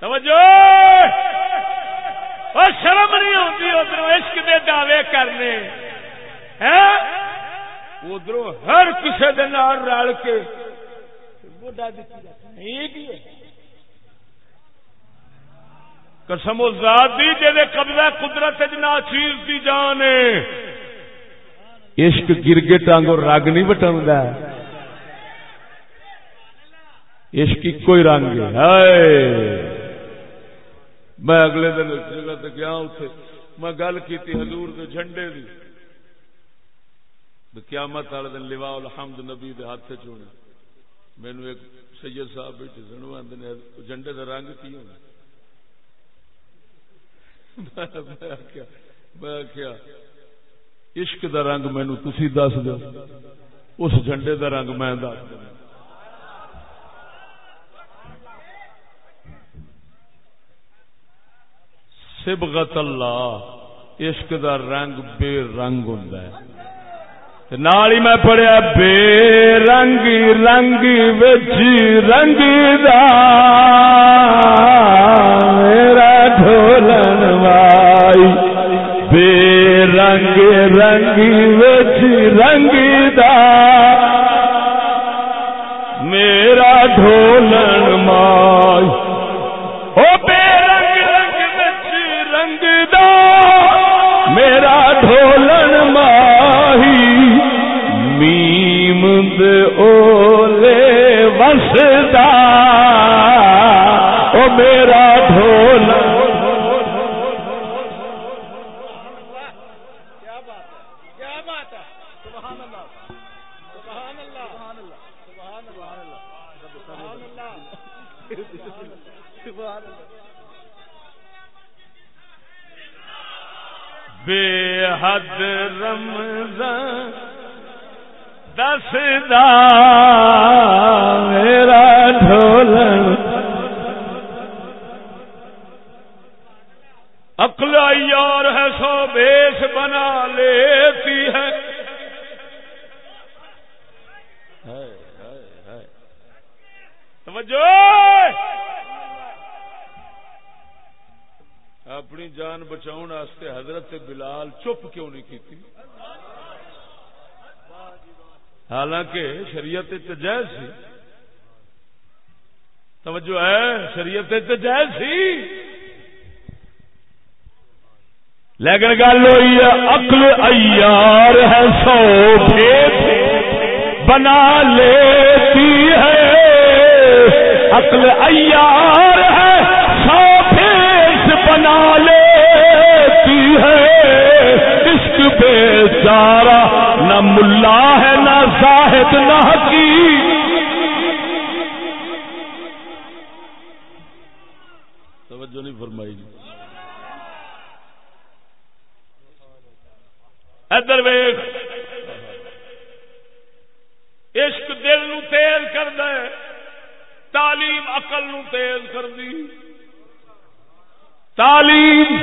توجہ۔ اور شرم نہیں ہوتی ادھر عشق دے دعوے کرنے۔ ادھر ہر کسی رل کے قسم ذات دی جے قبضہ قدرت جنا چیز دی جان عشق گرگٹ آنگو رگ نہیں بٹا عشق کوئی رنگ ہے۔ میں اگلے دن جگہ گیا اتے میں گل کی حضور دے جھنڈے دی۔ قیامت والے دن لوا الحمد نبی دے ہاتھ چونے مینو ایک سید صاحب بیٹھے سنو آدھے جھنڈے دا رنگ کی ہونا میں کیا عشق دا رنگ مینو تھی دس دو۔ اس جھنڈے دا رنگ میں دس دوں سبغت اللہ، عشق دا رنگ بے رنگ ہوں نال ہی میں پڑھیا بے رنگ رنگ بچ رنگ دا میرا ڈھولن وائی بے رنگ رنگ بچ رنگ دا میرا ڈھولن میرا ڈھولن بے حد رمضان دس دا میرا ڈھولن عقل یار ہے سو بیس بنا لیتی ہے۔ توجہ۔ اپنی جان بچاؤ حضرت بلال چپ کیوں نہیں کی حالانکہ شریعت جائز سی۔ توجہ ہے، شریعت جائز سی۔ لیکن گل ہوئی ہے، عقل ایار ہے، سو بھید بنا لیتی ہے۔ عقل ایار ہے، سو بھید بنا لیتی ہے۔ عشق بے چارہ نہ ملا ہے، نہ زاہد، نہ حقیق توجہ نہیں فرمائی جی۔ ادھر ویخ عشق دل نو تیز کر دے تعلیم اقل نو تیز کر دی تعلیم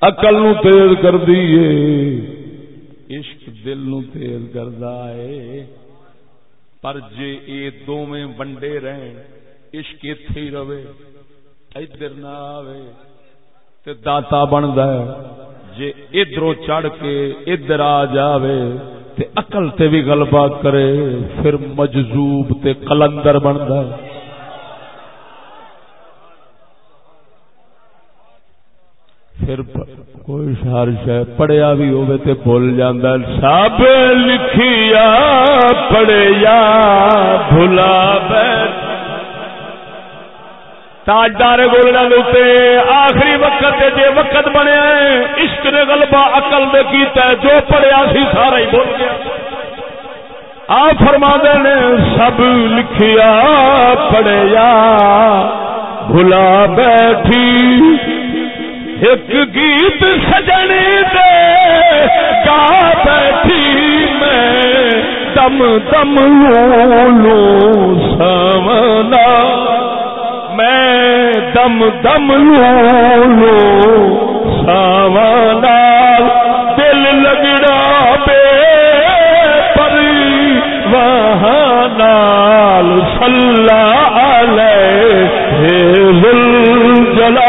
اقل نو تیز کر دی عشق دل نو تیز کردا ہے۔ پر جے اے دوویں ونڈے رہن، عشق ایتھے ہی رہے، ادھر نہ آوے، تے داتا بندا ہے۔ جے ادھروں چڑھ کے ادھر آ جاوے تے عقل تے بھی غلبہ کرے، پھر مجذوب تے قلندر بندا ہے۔ پھر کوئی شہر شہ پڑھیا بھی ہوے تے بھول جاندا سب لکھیا، پڑھیا، بھلا بیٹھ تاجدار گولڈا دے آخری وقت دے جے وقت بنیا عشق نے غلبہ عقل دے کیتا ہے، جو پڑھیا سی سارا ہی بول گیا۔ آ فرما نے، سب لکھیا، پڑھیا، بھلا بیٹھی، ایک گیت سجنے دے، گا بیٹھی میں، دم دم لو سمنا۔ میں دم دم لو لو ساوانا دل لگڑا بے پری وہاں نال سلا جلا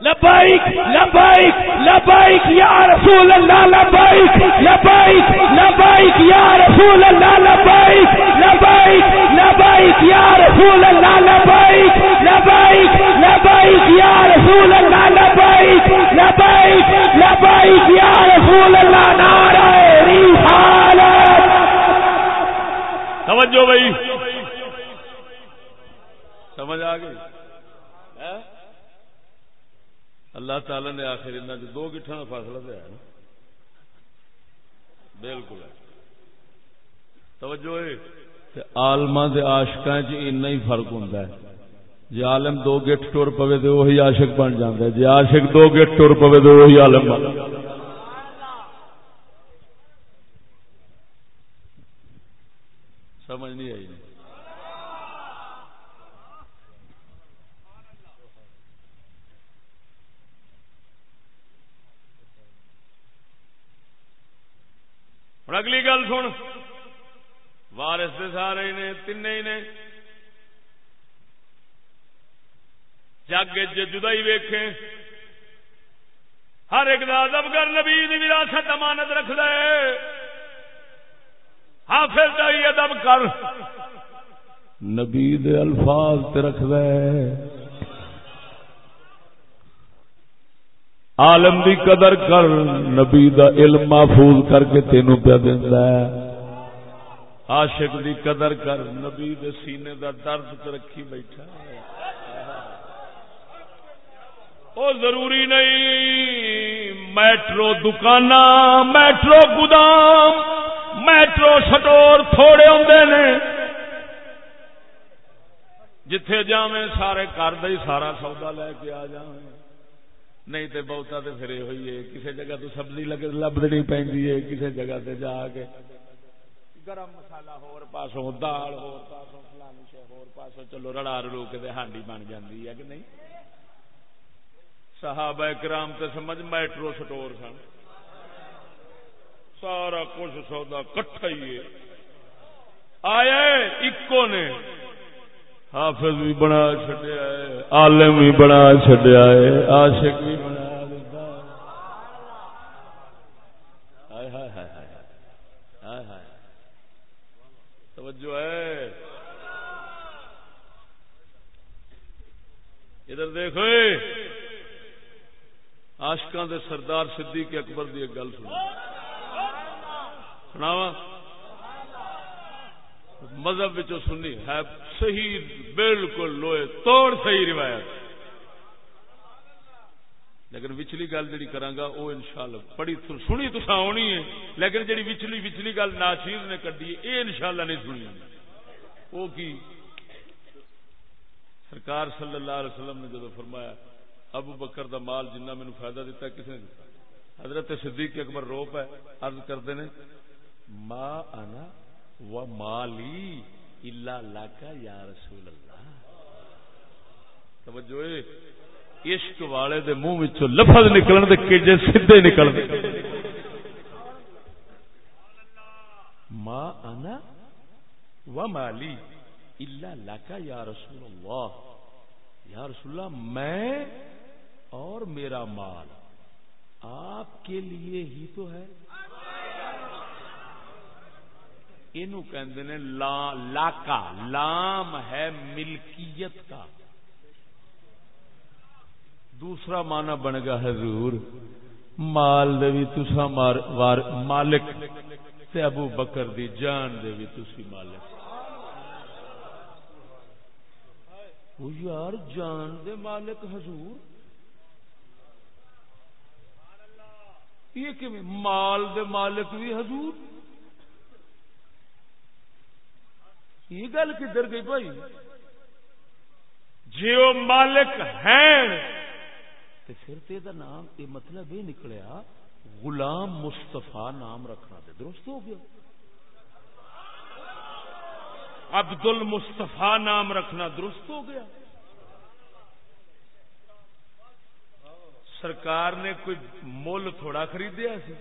لبائک لبائک لبائک یا رسول اللہ لبائک لبائک لبائک یا رسول اللہ لبائک لبائک لبائک یا رسول اللہ لبائک لبائک لبائک یا رسول اللہ لبائک لبائک لبائک یا رسول اللہ نعرہ رسالت توجہ بھائی سمجھ آ گئی اللہ تعالی نے آخر ان دو گٹھا کا فاصلہ دیا نا بالکل توجہ آلما کے آشکا چنا ہی فرق ہوں جی عالم دو گٹ ٹر پوے تو وہی عاشق بن جاتا ہے۔ جی عاشق دو گٹ ٹر پوے تو وہی عالم بن سمجھ نہیں آئی نہیں ہوں اگلی گل سن وارس دے سارے نے تین نے جگ جدائی ویکھے ہر ایک دا ادب کر نبی وراثت امانت رکھ دے حافظ دا ہی ادب کر نبی دے الفاظ تے رکھ دے عالم دی قدر کر نبی دا علم محفوظ کر کے تینوں پیا دینا ہے عاشق دی قدر کر نبی دے سینے دا درد رکھی بیٹھا او ضروری نہیں، میٹرو دکان میٹرو گودام، میٹرو سٹور تھوڑے ہوں نے۔ جتھے جاویں سارے کر دے سارا سودا لے کے آ جائیں نہیں تے بہتا تے پھر ہوئی ہے کسی جگہ تو سبزی لبنی پی کسی جگہ تے جا کے۔ گرم مسالہ ہور پاسوں، دال ہور پاسوں، فلانی شے ہور پاسوں، چلو رڑا رڑو کے ہانڈی بن جاندی ہے کہ نہیں؟ صحابہ کرام تے سمجھ میٹرو سٹور سن۔ سارا کچھ سودا کٹھا ہی ہے۔ آیا اکو نے۔ حافظ بھی بنا چڈیا ہے، عالم بھی بنا چڈیا ہے، عاشق بھی بنا توجہ ہے۔ ادھر دیکھو۔ آشکان دے سردار صدیق اکبر دی ایک گل سنا سناوا مذہب سنی ہے، صحیح، بالکل لوہے توڑ، صحیح روایت۔ لیکن وچلی گل جی کرا وہ ان شاء اللہ بڑی سنی تو آنی ہے، لیکن جی وچلی وچلی گل ناچیز نے کڈی یہ ان شاء اللہ نہیں سنی۔ وہ کی؟ سرکار صلی اللہ علیہ وسلم نے جب فرمایا، ابو بکر دا مال جنہ مینو فائدہ دیتا ہے کس نے دیتا حضرت صدیق اکبر روپ ہے، عرض کرتے ہیں ماں آنا و مالی اللہ لاکا یا رسول اللہ۔ توجہ عشق والے دے منہ وچوں لفظ نکلن دے کیجے سیدھے نکل دے۔ ما انا و مالی الا لاکا یا رسول اللہ۔ یا رسول اللہ، میں اور میرا مال آپ کے لیے ہی تو ہے۔ یہ لاکا لام ہے ملکیت کا۔ دوسرا مانا بن گا حضور، مال دے بھی تسا مالک تے ابو بکر دی جان دے بھی تسی مالک۔ وہ یار، جان دے مالک حضور۔ یہ کہ مال دے مالک بھی حضور۔ یہ گل کدھر گئی بھائی؟ جی وہ مالک ہیں تو پھر تے دا نام یہ مطلب یہ نکلیا، غلام مستفا نام رکھنا دے درست ہو گیا۔ عبد المستفا نام رکھنا درست ہو گیا۔ سرکار نے کوئی مول تھوڑا خریدیا سی۔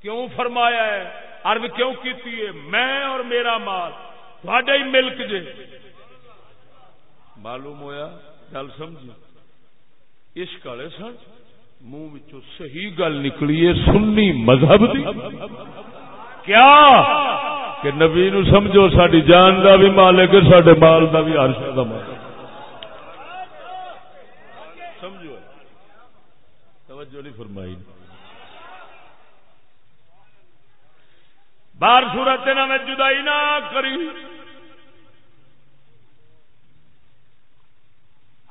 کیوں فرمایا ہے؟ عرض کیوں کیتی ہے؟ میں اور میرا مال تھوڑا ہی ملک جے۔ معلوم ہویا؟ گل سمجھ عشق والے سن، منہ صحیح گل نکلی ہے سنی مذہب دی۔ کیا؟ کہ نبی نو سمجھو ساری جان دا بھی مالک سڈے مال دا بھی ہر شہ کا مالک سمجھو۔ توجہ نہیں فرمائی۔ بار صورت میں جدائی نہ کری۔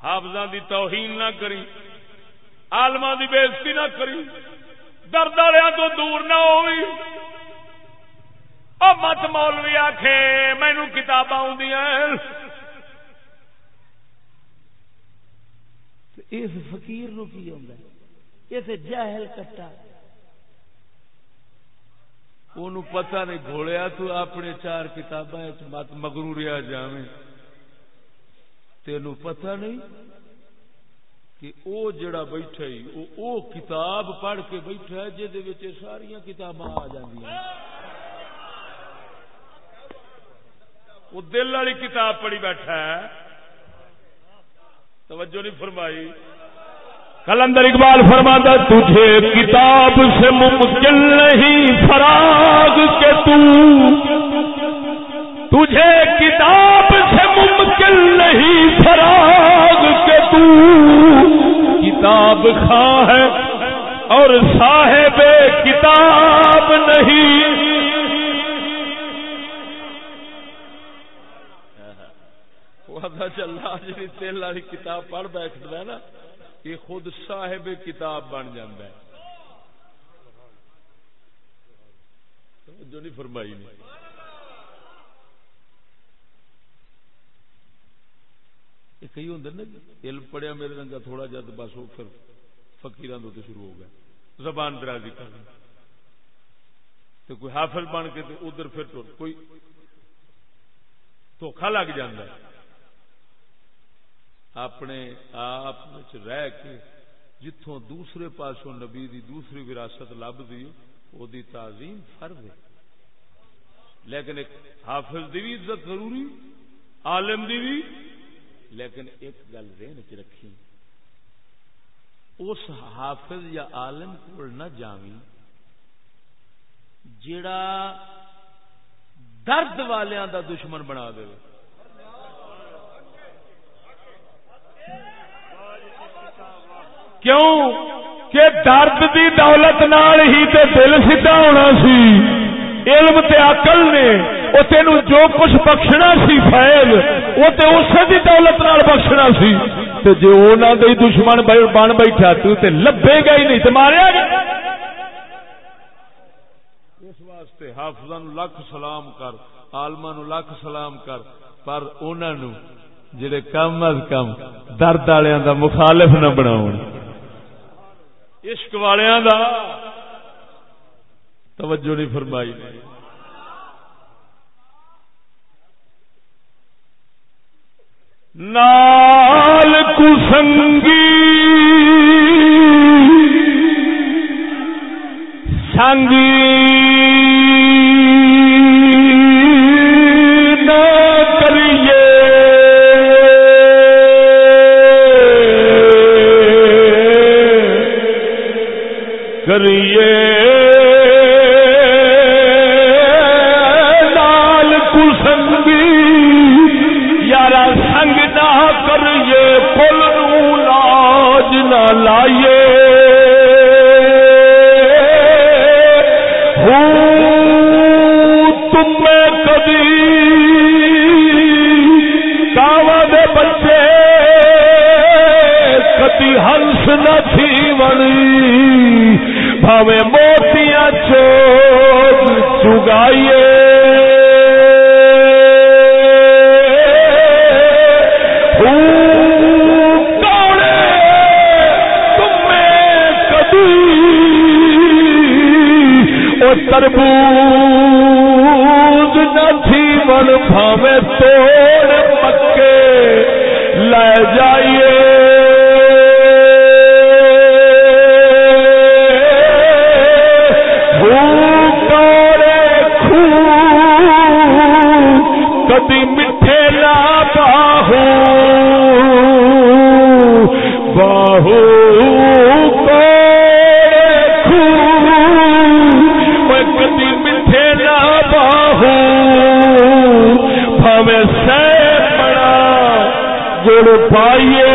حافظ دی توہین نہ کری آلما دی بےزتی نہ کری درد والوں تو دور نہ ہوئی۔ او مت مولوی آخ مینو کتاب اس فقیر نو کی اس جاہل کٹا۔ پتا نہیں گھوڑیا تو اپنے چار کتاباں مت مگروریا جاویں۔ تینوں پتا نہیں کہ او جڑا بیٹھا ہی او, او کتاب پڑھ کے بیٹھا ہے جہد ساری کتاباں آ جاندی وہ دل والی کتاب پڑھی بیٹھا ہے۔ توجہ نہیں فرمائی۔ کلندر اقبال فرماتا تجھے کتاب سے ممکن نہیں فراغ کے تو۔ تجھے کتاب سے ممکن نہیں، فراغ کے تو۔ کتاب خاں ہے اور صاحب کتاب نہیں۔ چل جی, جی تیل والی کتاب پڑھ بیٹھتا ہے نا، یہ خود صاحب کتاب بن جاندہ ہے۔ جو نہیں فرمائی نہیں یہ کئی ہوں نا علم پڑھیا میرے رنگا تھوڑا جا تو بس وہ پھر فقیران تو شروع ہو گیا زبان درازی کرنا تو کوئی حافظ بن کے تو ادھر پھر تو کوئی دھوکھا لگ جاندہ ہے۔ اپنے آپ رہ کے جتوں دوسرے پاسوں نبی دی دوسری وراثت لب دی وہ دی تعظیم فرض ہے۔ لیکن ایک حافظ دی بھی عزت ضروری، عالم دی بھی لیکن ایک گل رہن چ رکھی۔ اس حافظ یا عالم کو نہ جاوی جڑا درد والیاں دا دشمن بنا دے۔ کیوں؟ کہ درد دی دولت نال ہی تے دل سیدھا ہونا سی۔ علم تے عقل نے، او تینو جو کچھ بخشنا سی فیض، او تے اسے دی دولت نال بخشنا سی۔ تے جو انہاں دے دشمن بن بیٹھا، تو تے لبے گا ہی نہیں، تے ماریا گیا اس واسطے حافظاں نو لاکھ سلام کر، عالماں نو لاکھ سلام کر، پر انہاں نو جڑے کم از کم درد والےاں دا مخالف نہ بناون۔ عشق والیاں دا توجہ نہیں فرمائی۔ نال کسنگی سنگی کریے۔ لال بھاوے موتیاں چوٹ چگائیے۔ تربوز نہ تھی من بھاوے توڑ پکے لے جائیے دی مٹھے لا باہو باہو لا باہو بھاوے بڑا۔ گڑ پائیے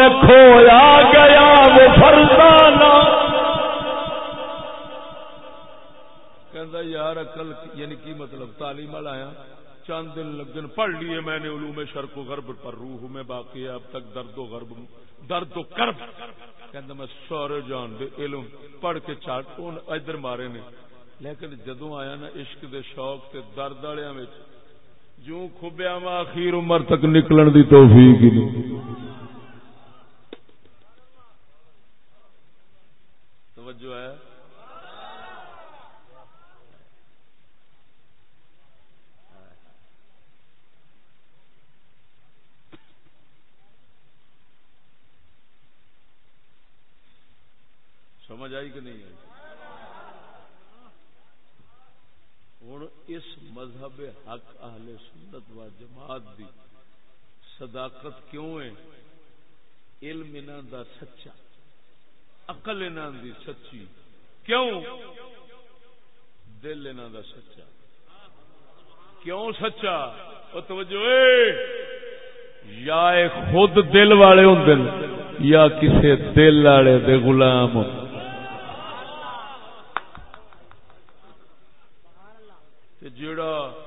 میں کھویا گیا وہ فرزانہ۔ آتا یار اکل یعنی کی مطلب تعلیم والا آیا چند دن لگن پڑھ لیے میں نے علوم شرق و غرب پر روح میں باقی ہے۔ اب تک درد و غرب درد و کرب۔ کہ میں سارے جان دے علم پڑھ کے چاٹ ادھر مارے نے۔ لیکن جدو آیا نا عشق دے شوق تے درد والیا جو کھبیا وا اخیر عمر تک نکلن دی توفیق ہی نہیں توجہ ہے سمجھ آئی کہ نہیں آئی ہوں اس مذہب حق اہل سنت و جماعت دی۔ صداقت کیوں ہے؟ علم انہوں دا سچا۔ اقل انہوں دی سچی۔ کیوں؟ دل انہوں دا سچا۔ کیوں سچا؟ وہ توجہ یا خود دل والے ہوں یا کسے دل والے دے غلام ہوں جڑا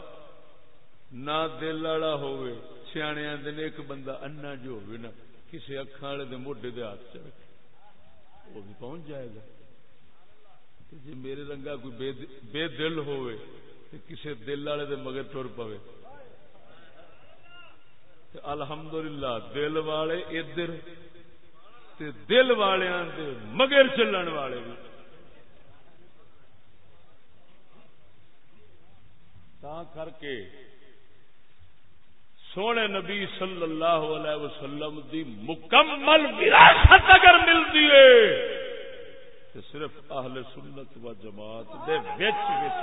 نہ دل والا ہوئے سیانے آدھے ایک بندہ انا جو ہوئے نا کسی اکھان والے دے موڈے دے ہاتھ چ رکھے وہ بھی پہنچ جائے گا جی میرے رنگا کوئی بے, بے دل ہوئے تو کسی دل والے دے مگر ٹر پوے الحمدللہ دل والے ادھر دل والوں دے مگر چلن والے بھی تا کر کے سونے نبی صلی اللہ علیہ وسلم دی مکمل وراثت اگر ملتی ہے تو صرف اہل سنت و جماعت دے وچ وچ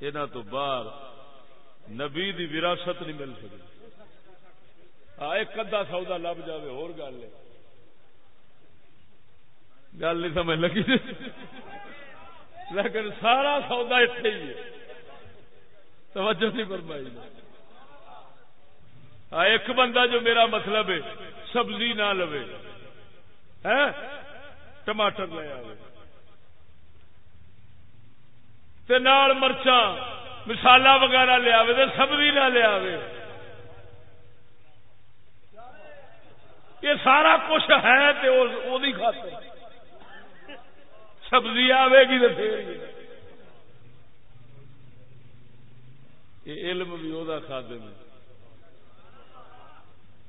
یہاں تو باہر نبی دی وراثت نہیں مل سکتی۔ ایک ادھا سودا لب جائے ہو گل ہے۔ گل نہیں سمجھ لگی۔ لیکن سارا سودا اتنے ہی ہے۔ توجہ نہیں فرمائی ایک بندہ جو میرا مطلب ہے، سبزی نہ لو ہاں؟ ٹماٹر لے آئے مرچا مسالہ وغیرہ لیا سبزی نہ لیا یہ سارا کچھ ہے تو خاطر۔ سبزی آئے گی تو پھر یہ۔ علم بھی وہ خادم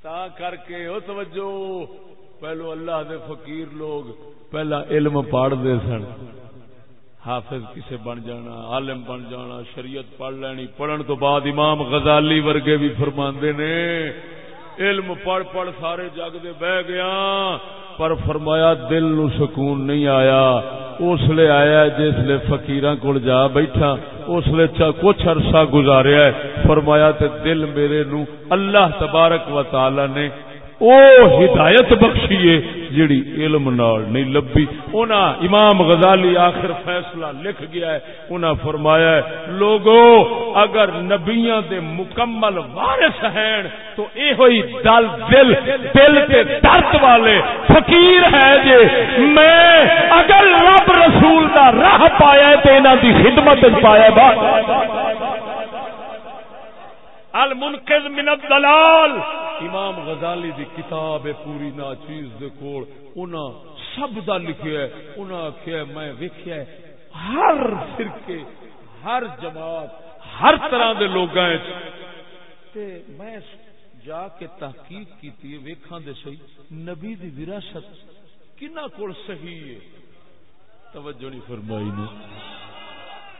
تا کر کے وہ توجہ، پہلو اللہ دے فقیر لوگ پہلا علم پڑھتے سن۔ حافظ کسے بن جانا، عالم بن جانا، شریعت پڑھ لینی۔ پڑھن تو بعد امام غزالی ورگے بھی فرماندے نے۔ علم پڑھ پڑھ سارے جگ دے بہ گیا، پر فرمایا دل نو سکون نہیں آیا۔ اس لیے آیا جس لیے فکیر کو جا بیٹھا، اس لیے کچھ عرصہ گزاریا ہے۔ فرمایا تے دل میرے نو اللہ تبارک و تعالی نے او ہدایت بخشیے جڑی علم نال نہیں لبی اونا امام غزالی آخر فیصلہ لکھ گیا ہے، اونا فرمایا ہے، لوگو، اگر نبیاں دے مکمل وارث ہیں تو اے ہوئی دل دل دل کے درد والے فقیر ہے جے۔ میں اگر رب رسول دا راہ پایا ہے تو انہاں دی خدمت پایا بات المنقذ من الدلال امام غزالی دی کتاب ہے پوری نا چیز دے کول. انہاں سب دا لکھیا ہے. انہاں آکھیا میں ویکھیا ہے، ہر فرقے، ہر جماعت، ہر طرح دے لوگاں وچ۔ تے میں جا کے تحقیق کیتی ہے، ویکھاں دے صحیح نبی دی وراثت کنا کول صحیح ہے؟ توجہ نہیں فرمائی نے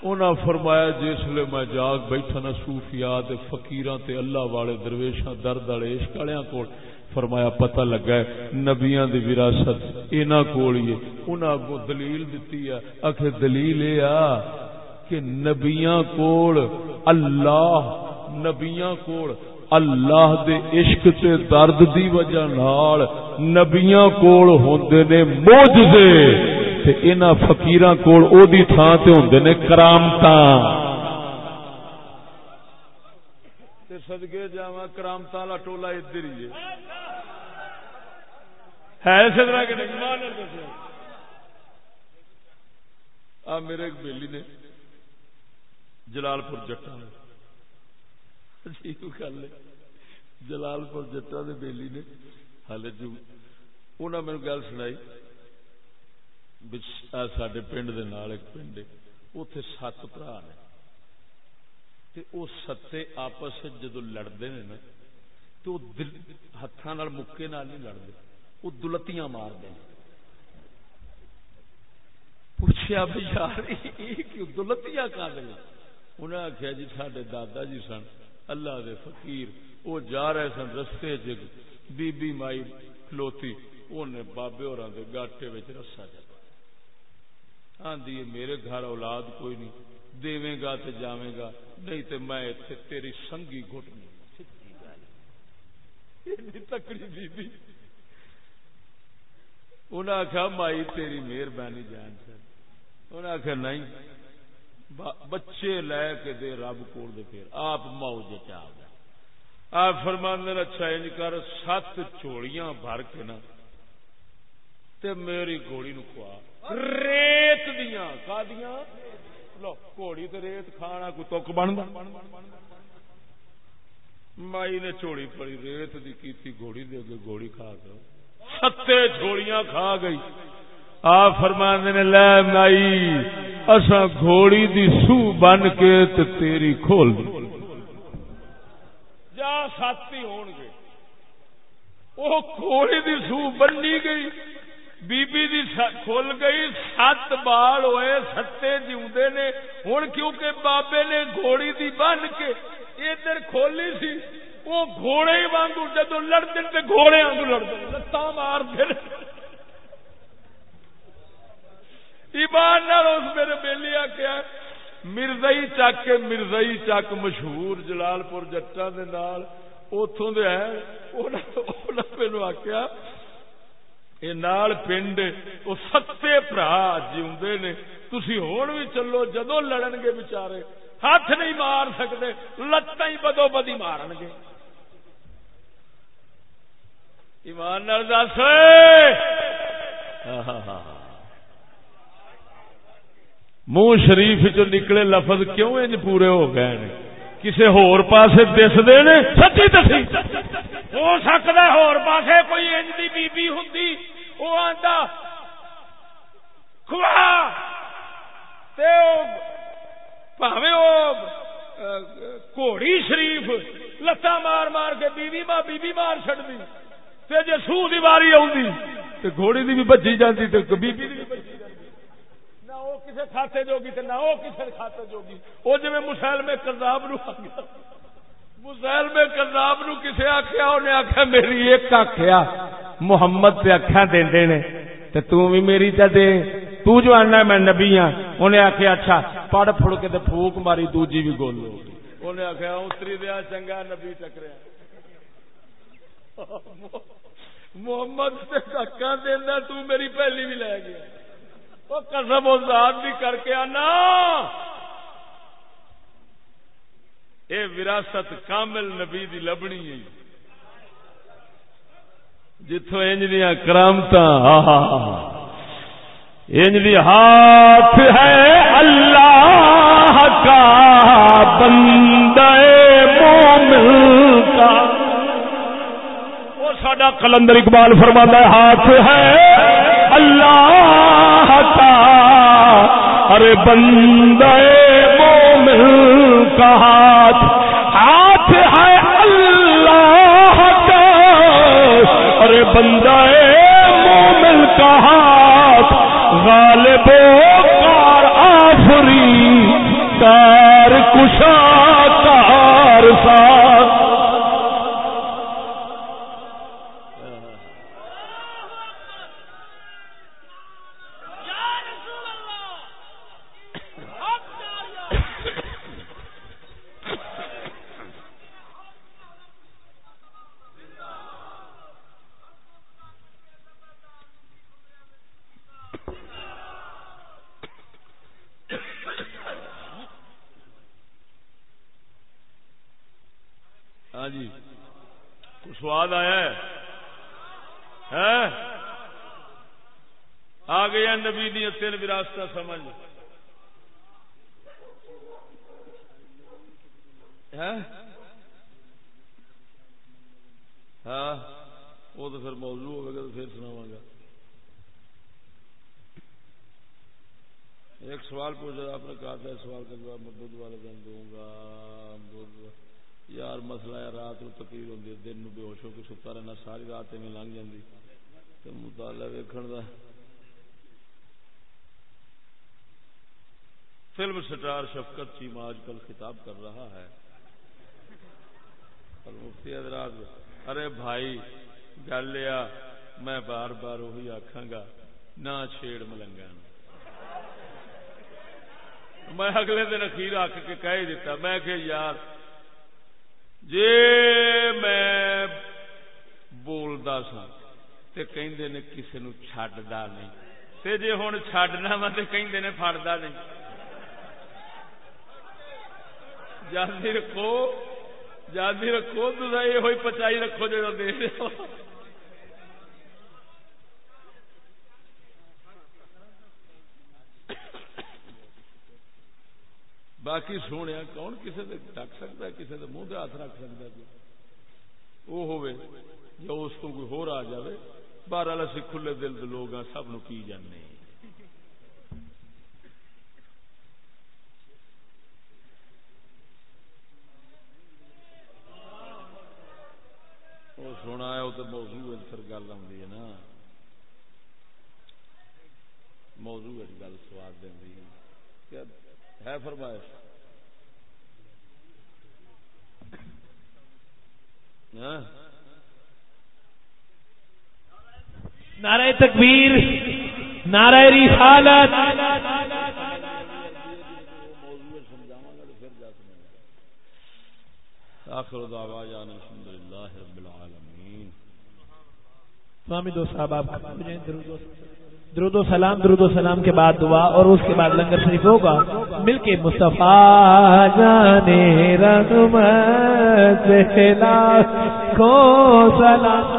انہاں فرمایا جس لے میں جاگ بیٹھا نا صوفیات فقیراں تے اللہ والے درویشاں درد والے عشق والےاں کول، فرمایا پتہ لگا ہے نبیاں دی وراثت انہاں کول ہی انہاں کو دلیل دتی ہے۔ اکھے دلیل اے آ کہ نبیاں کول اللہ، نبیاں کول اللہ دے عشق تے درد دی وجہ نال نبیاں کول ہوندے نے معجزے فکیر کول او دی تھان تے ہوندے نے کرامت سدگے جا کرامت والا ٹولا ادھر ہی ہے۔ اسی طرح کے نہیں آ، میرے ایک بیلی نے جلال پور جٹا عجیب گل ہے۔ جلال پور جٹا دے بیلی نے ہال جو انہوں نے میرے گل سنائی۔ سڈے پنڈ دے نال ایک پنڈ اتے سات برا نے وہ ستے آپس جدو لڑتے ہیں نا تو ہاتھ مکے نال نہیں لڑتے وہ دلتیاں مار دیں پوچھا بھی یار دلتیاں کر دیں انہیں آخیا جی سڈے دادا جی سن اللہ دے فقیر وہ جا رہے سن رستے چ بی بی مائی کھلوتی انہیں بابے اور گاٹے رسا چلا آدھی میرے گھر اولاد کوئی نہیں۔ دے گا تو جاویں گا، نہیں تو میں اتنے تیری سنگھی گھٹنی تکڑی بی بی۔ انہیں آخیا مائی تیری مہربانی جان سر۔ انہیں آخیا نہیں۔ بچے لے کے دے رب کو پھر۔ آپ موج چاہ گئے آپ فرمان اچھا یہ کر سات چوڑیاں بھر کے نا تے میری گوڑی نو کھوا۔ ریت دیاں، کا دیاں؟ لو، گھوڑی تے ریت کھانا کوئی تک بن مائی نے چوڑی پڑی، ریت دی کیتی گھوڑی دے اگے گھوڑی کھا کر ستے جھوڑیاں کھا گئی۔ آ فرمان نے، لے مائی اسا گھوڑی دی سو بن کے تے تیری کھول دی۔ جا ساتھی ہون گے۔ وہ گھوڑی دی سو بننی گئی۔ بی بی دی کھل گئی، سات بال ہوئے ستے جیوندے نے۔ ہن کیونکہ بابے نے گھوڑی دی بن کے ادھر کھولی سی، وہ گھوڑے ہی وانگو جدو لڑتے تو گھوڑے وانگو لڑتے لتا مار دے ایمان اس میرے بیلی آخیا مرزائی چک کے مرزائی چک مشہور جلال پور جٹا دے نال اتوں دے ہے مینو آخیا یہ نال پنڈ وہ ستے برا جی نے تھی ہوں بھی چلو جدو لڑن گے بچارے ہاتھ نہیں مار سکتے لت ہی بدو بدی مارن گے ایمان دس منہ شریف چ نکلے لفظ کیوں انج پورے ہو گئے نے کسی ہور پاسے دستے نے سچی دسی ہو سکتا ہور پاسے کوئی انج دی بی بی ہوں وہ آتا کھوا پاوے وہ گھوڑی شریف لتا مار مار کے بیوی ماں بیوی مار چڑتی تے جے سو دی واری آؤں تے گھوڑی دی بھی بچی جاتی تے بی بی دی بھی بچی جاتی نہ وہ کسے کھاتے جوگی تے نہ وہ کسے کھاتے جوگی۔ وہ جی مسائل میں کرزاب نو آ مسائل میں کرزاب نو کسے آخیا انہیں آخیا میری ایک آخیا محمد تے اکھا دے نے، تے تو بھی میری تے دے۔ تو جو آنا میں نبی ہاں۔ انہیں آخیا اچھا پڑ پھڑ کے تے پھوک ماری، دوجی بھی گول لو انہیں آخیا اتری دیا چنگا نبی ٹکریا۔ محمد سے دکا دینا تو میری پہلی بھی لے گیا۔ وہ قسم ذات بھی کر کے آنا۔ اے وراثت کامل نبی دی لبنی ہے۔ جتوں انج دیا کرامت انج دی ہاتھ ہے اللہ کا بندے مومن کا۔ ساڈا کلندر اقبال فرمانا ہاتھ ہے اللہ ارے بندے مومن کا ہاتھ ہاتھ ہے اللہ کا۔ ارے بندے مومن کا ہاتھ، غالب کار آفری کار کشا، کار ساتھ سواد آیا ہے۔ ہاں؟ آ گیا نبی دیا تین وراثت سمجھ ساری رات میں لنگ جاتی مطالعہ ویکن کا فلم سٹار شفقت چیما آج کل خطاب کر رہا ہے۔ اور مفتی حضرات، ارے بھائی، گل لیا میں بار بار وہی آخا گا، نہ چھیڑ ملنگا میں اگلے دن اخیر آخ کے کہہ دیتا، میں کہ یار جی میں بولتا سا تو کہیں نے کسی نو چڈا نہیں تے جے ہوں چڈنا وا تو کہیں نے فڑتا نہیں جاندی رکھو جاندی رکھو تو یہ ہوئی پچائی رکھو جا دے باقی سونے کون کسی ڈک سکتا ہے کسی کے منہ ہاتھ رکھ سکتا ہے وہ ہوے یا اس کو کوئی ہو آ جائے بارہ اسی کھلے دل دے لوگ ہیں، سب نو کی جانے وہ سونا ہے، وہ تو موضوع پھر گل آتی ہے نا۔ موضوع گل سواد دینی ہے فرمائش ہاں؟ نعرہ تکبیر نعرہ رسالت۔ آخر دعوانا الحمدللہ رب العالمین۔ سوامی دو صاحب آپ درود درود و سلام، درود و سلام کے بعد دعا اور اس کے بعد لنگر شریف ہوگا۔ مل کے مصطفیٰ جانے رنگ کو سلام۔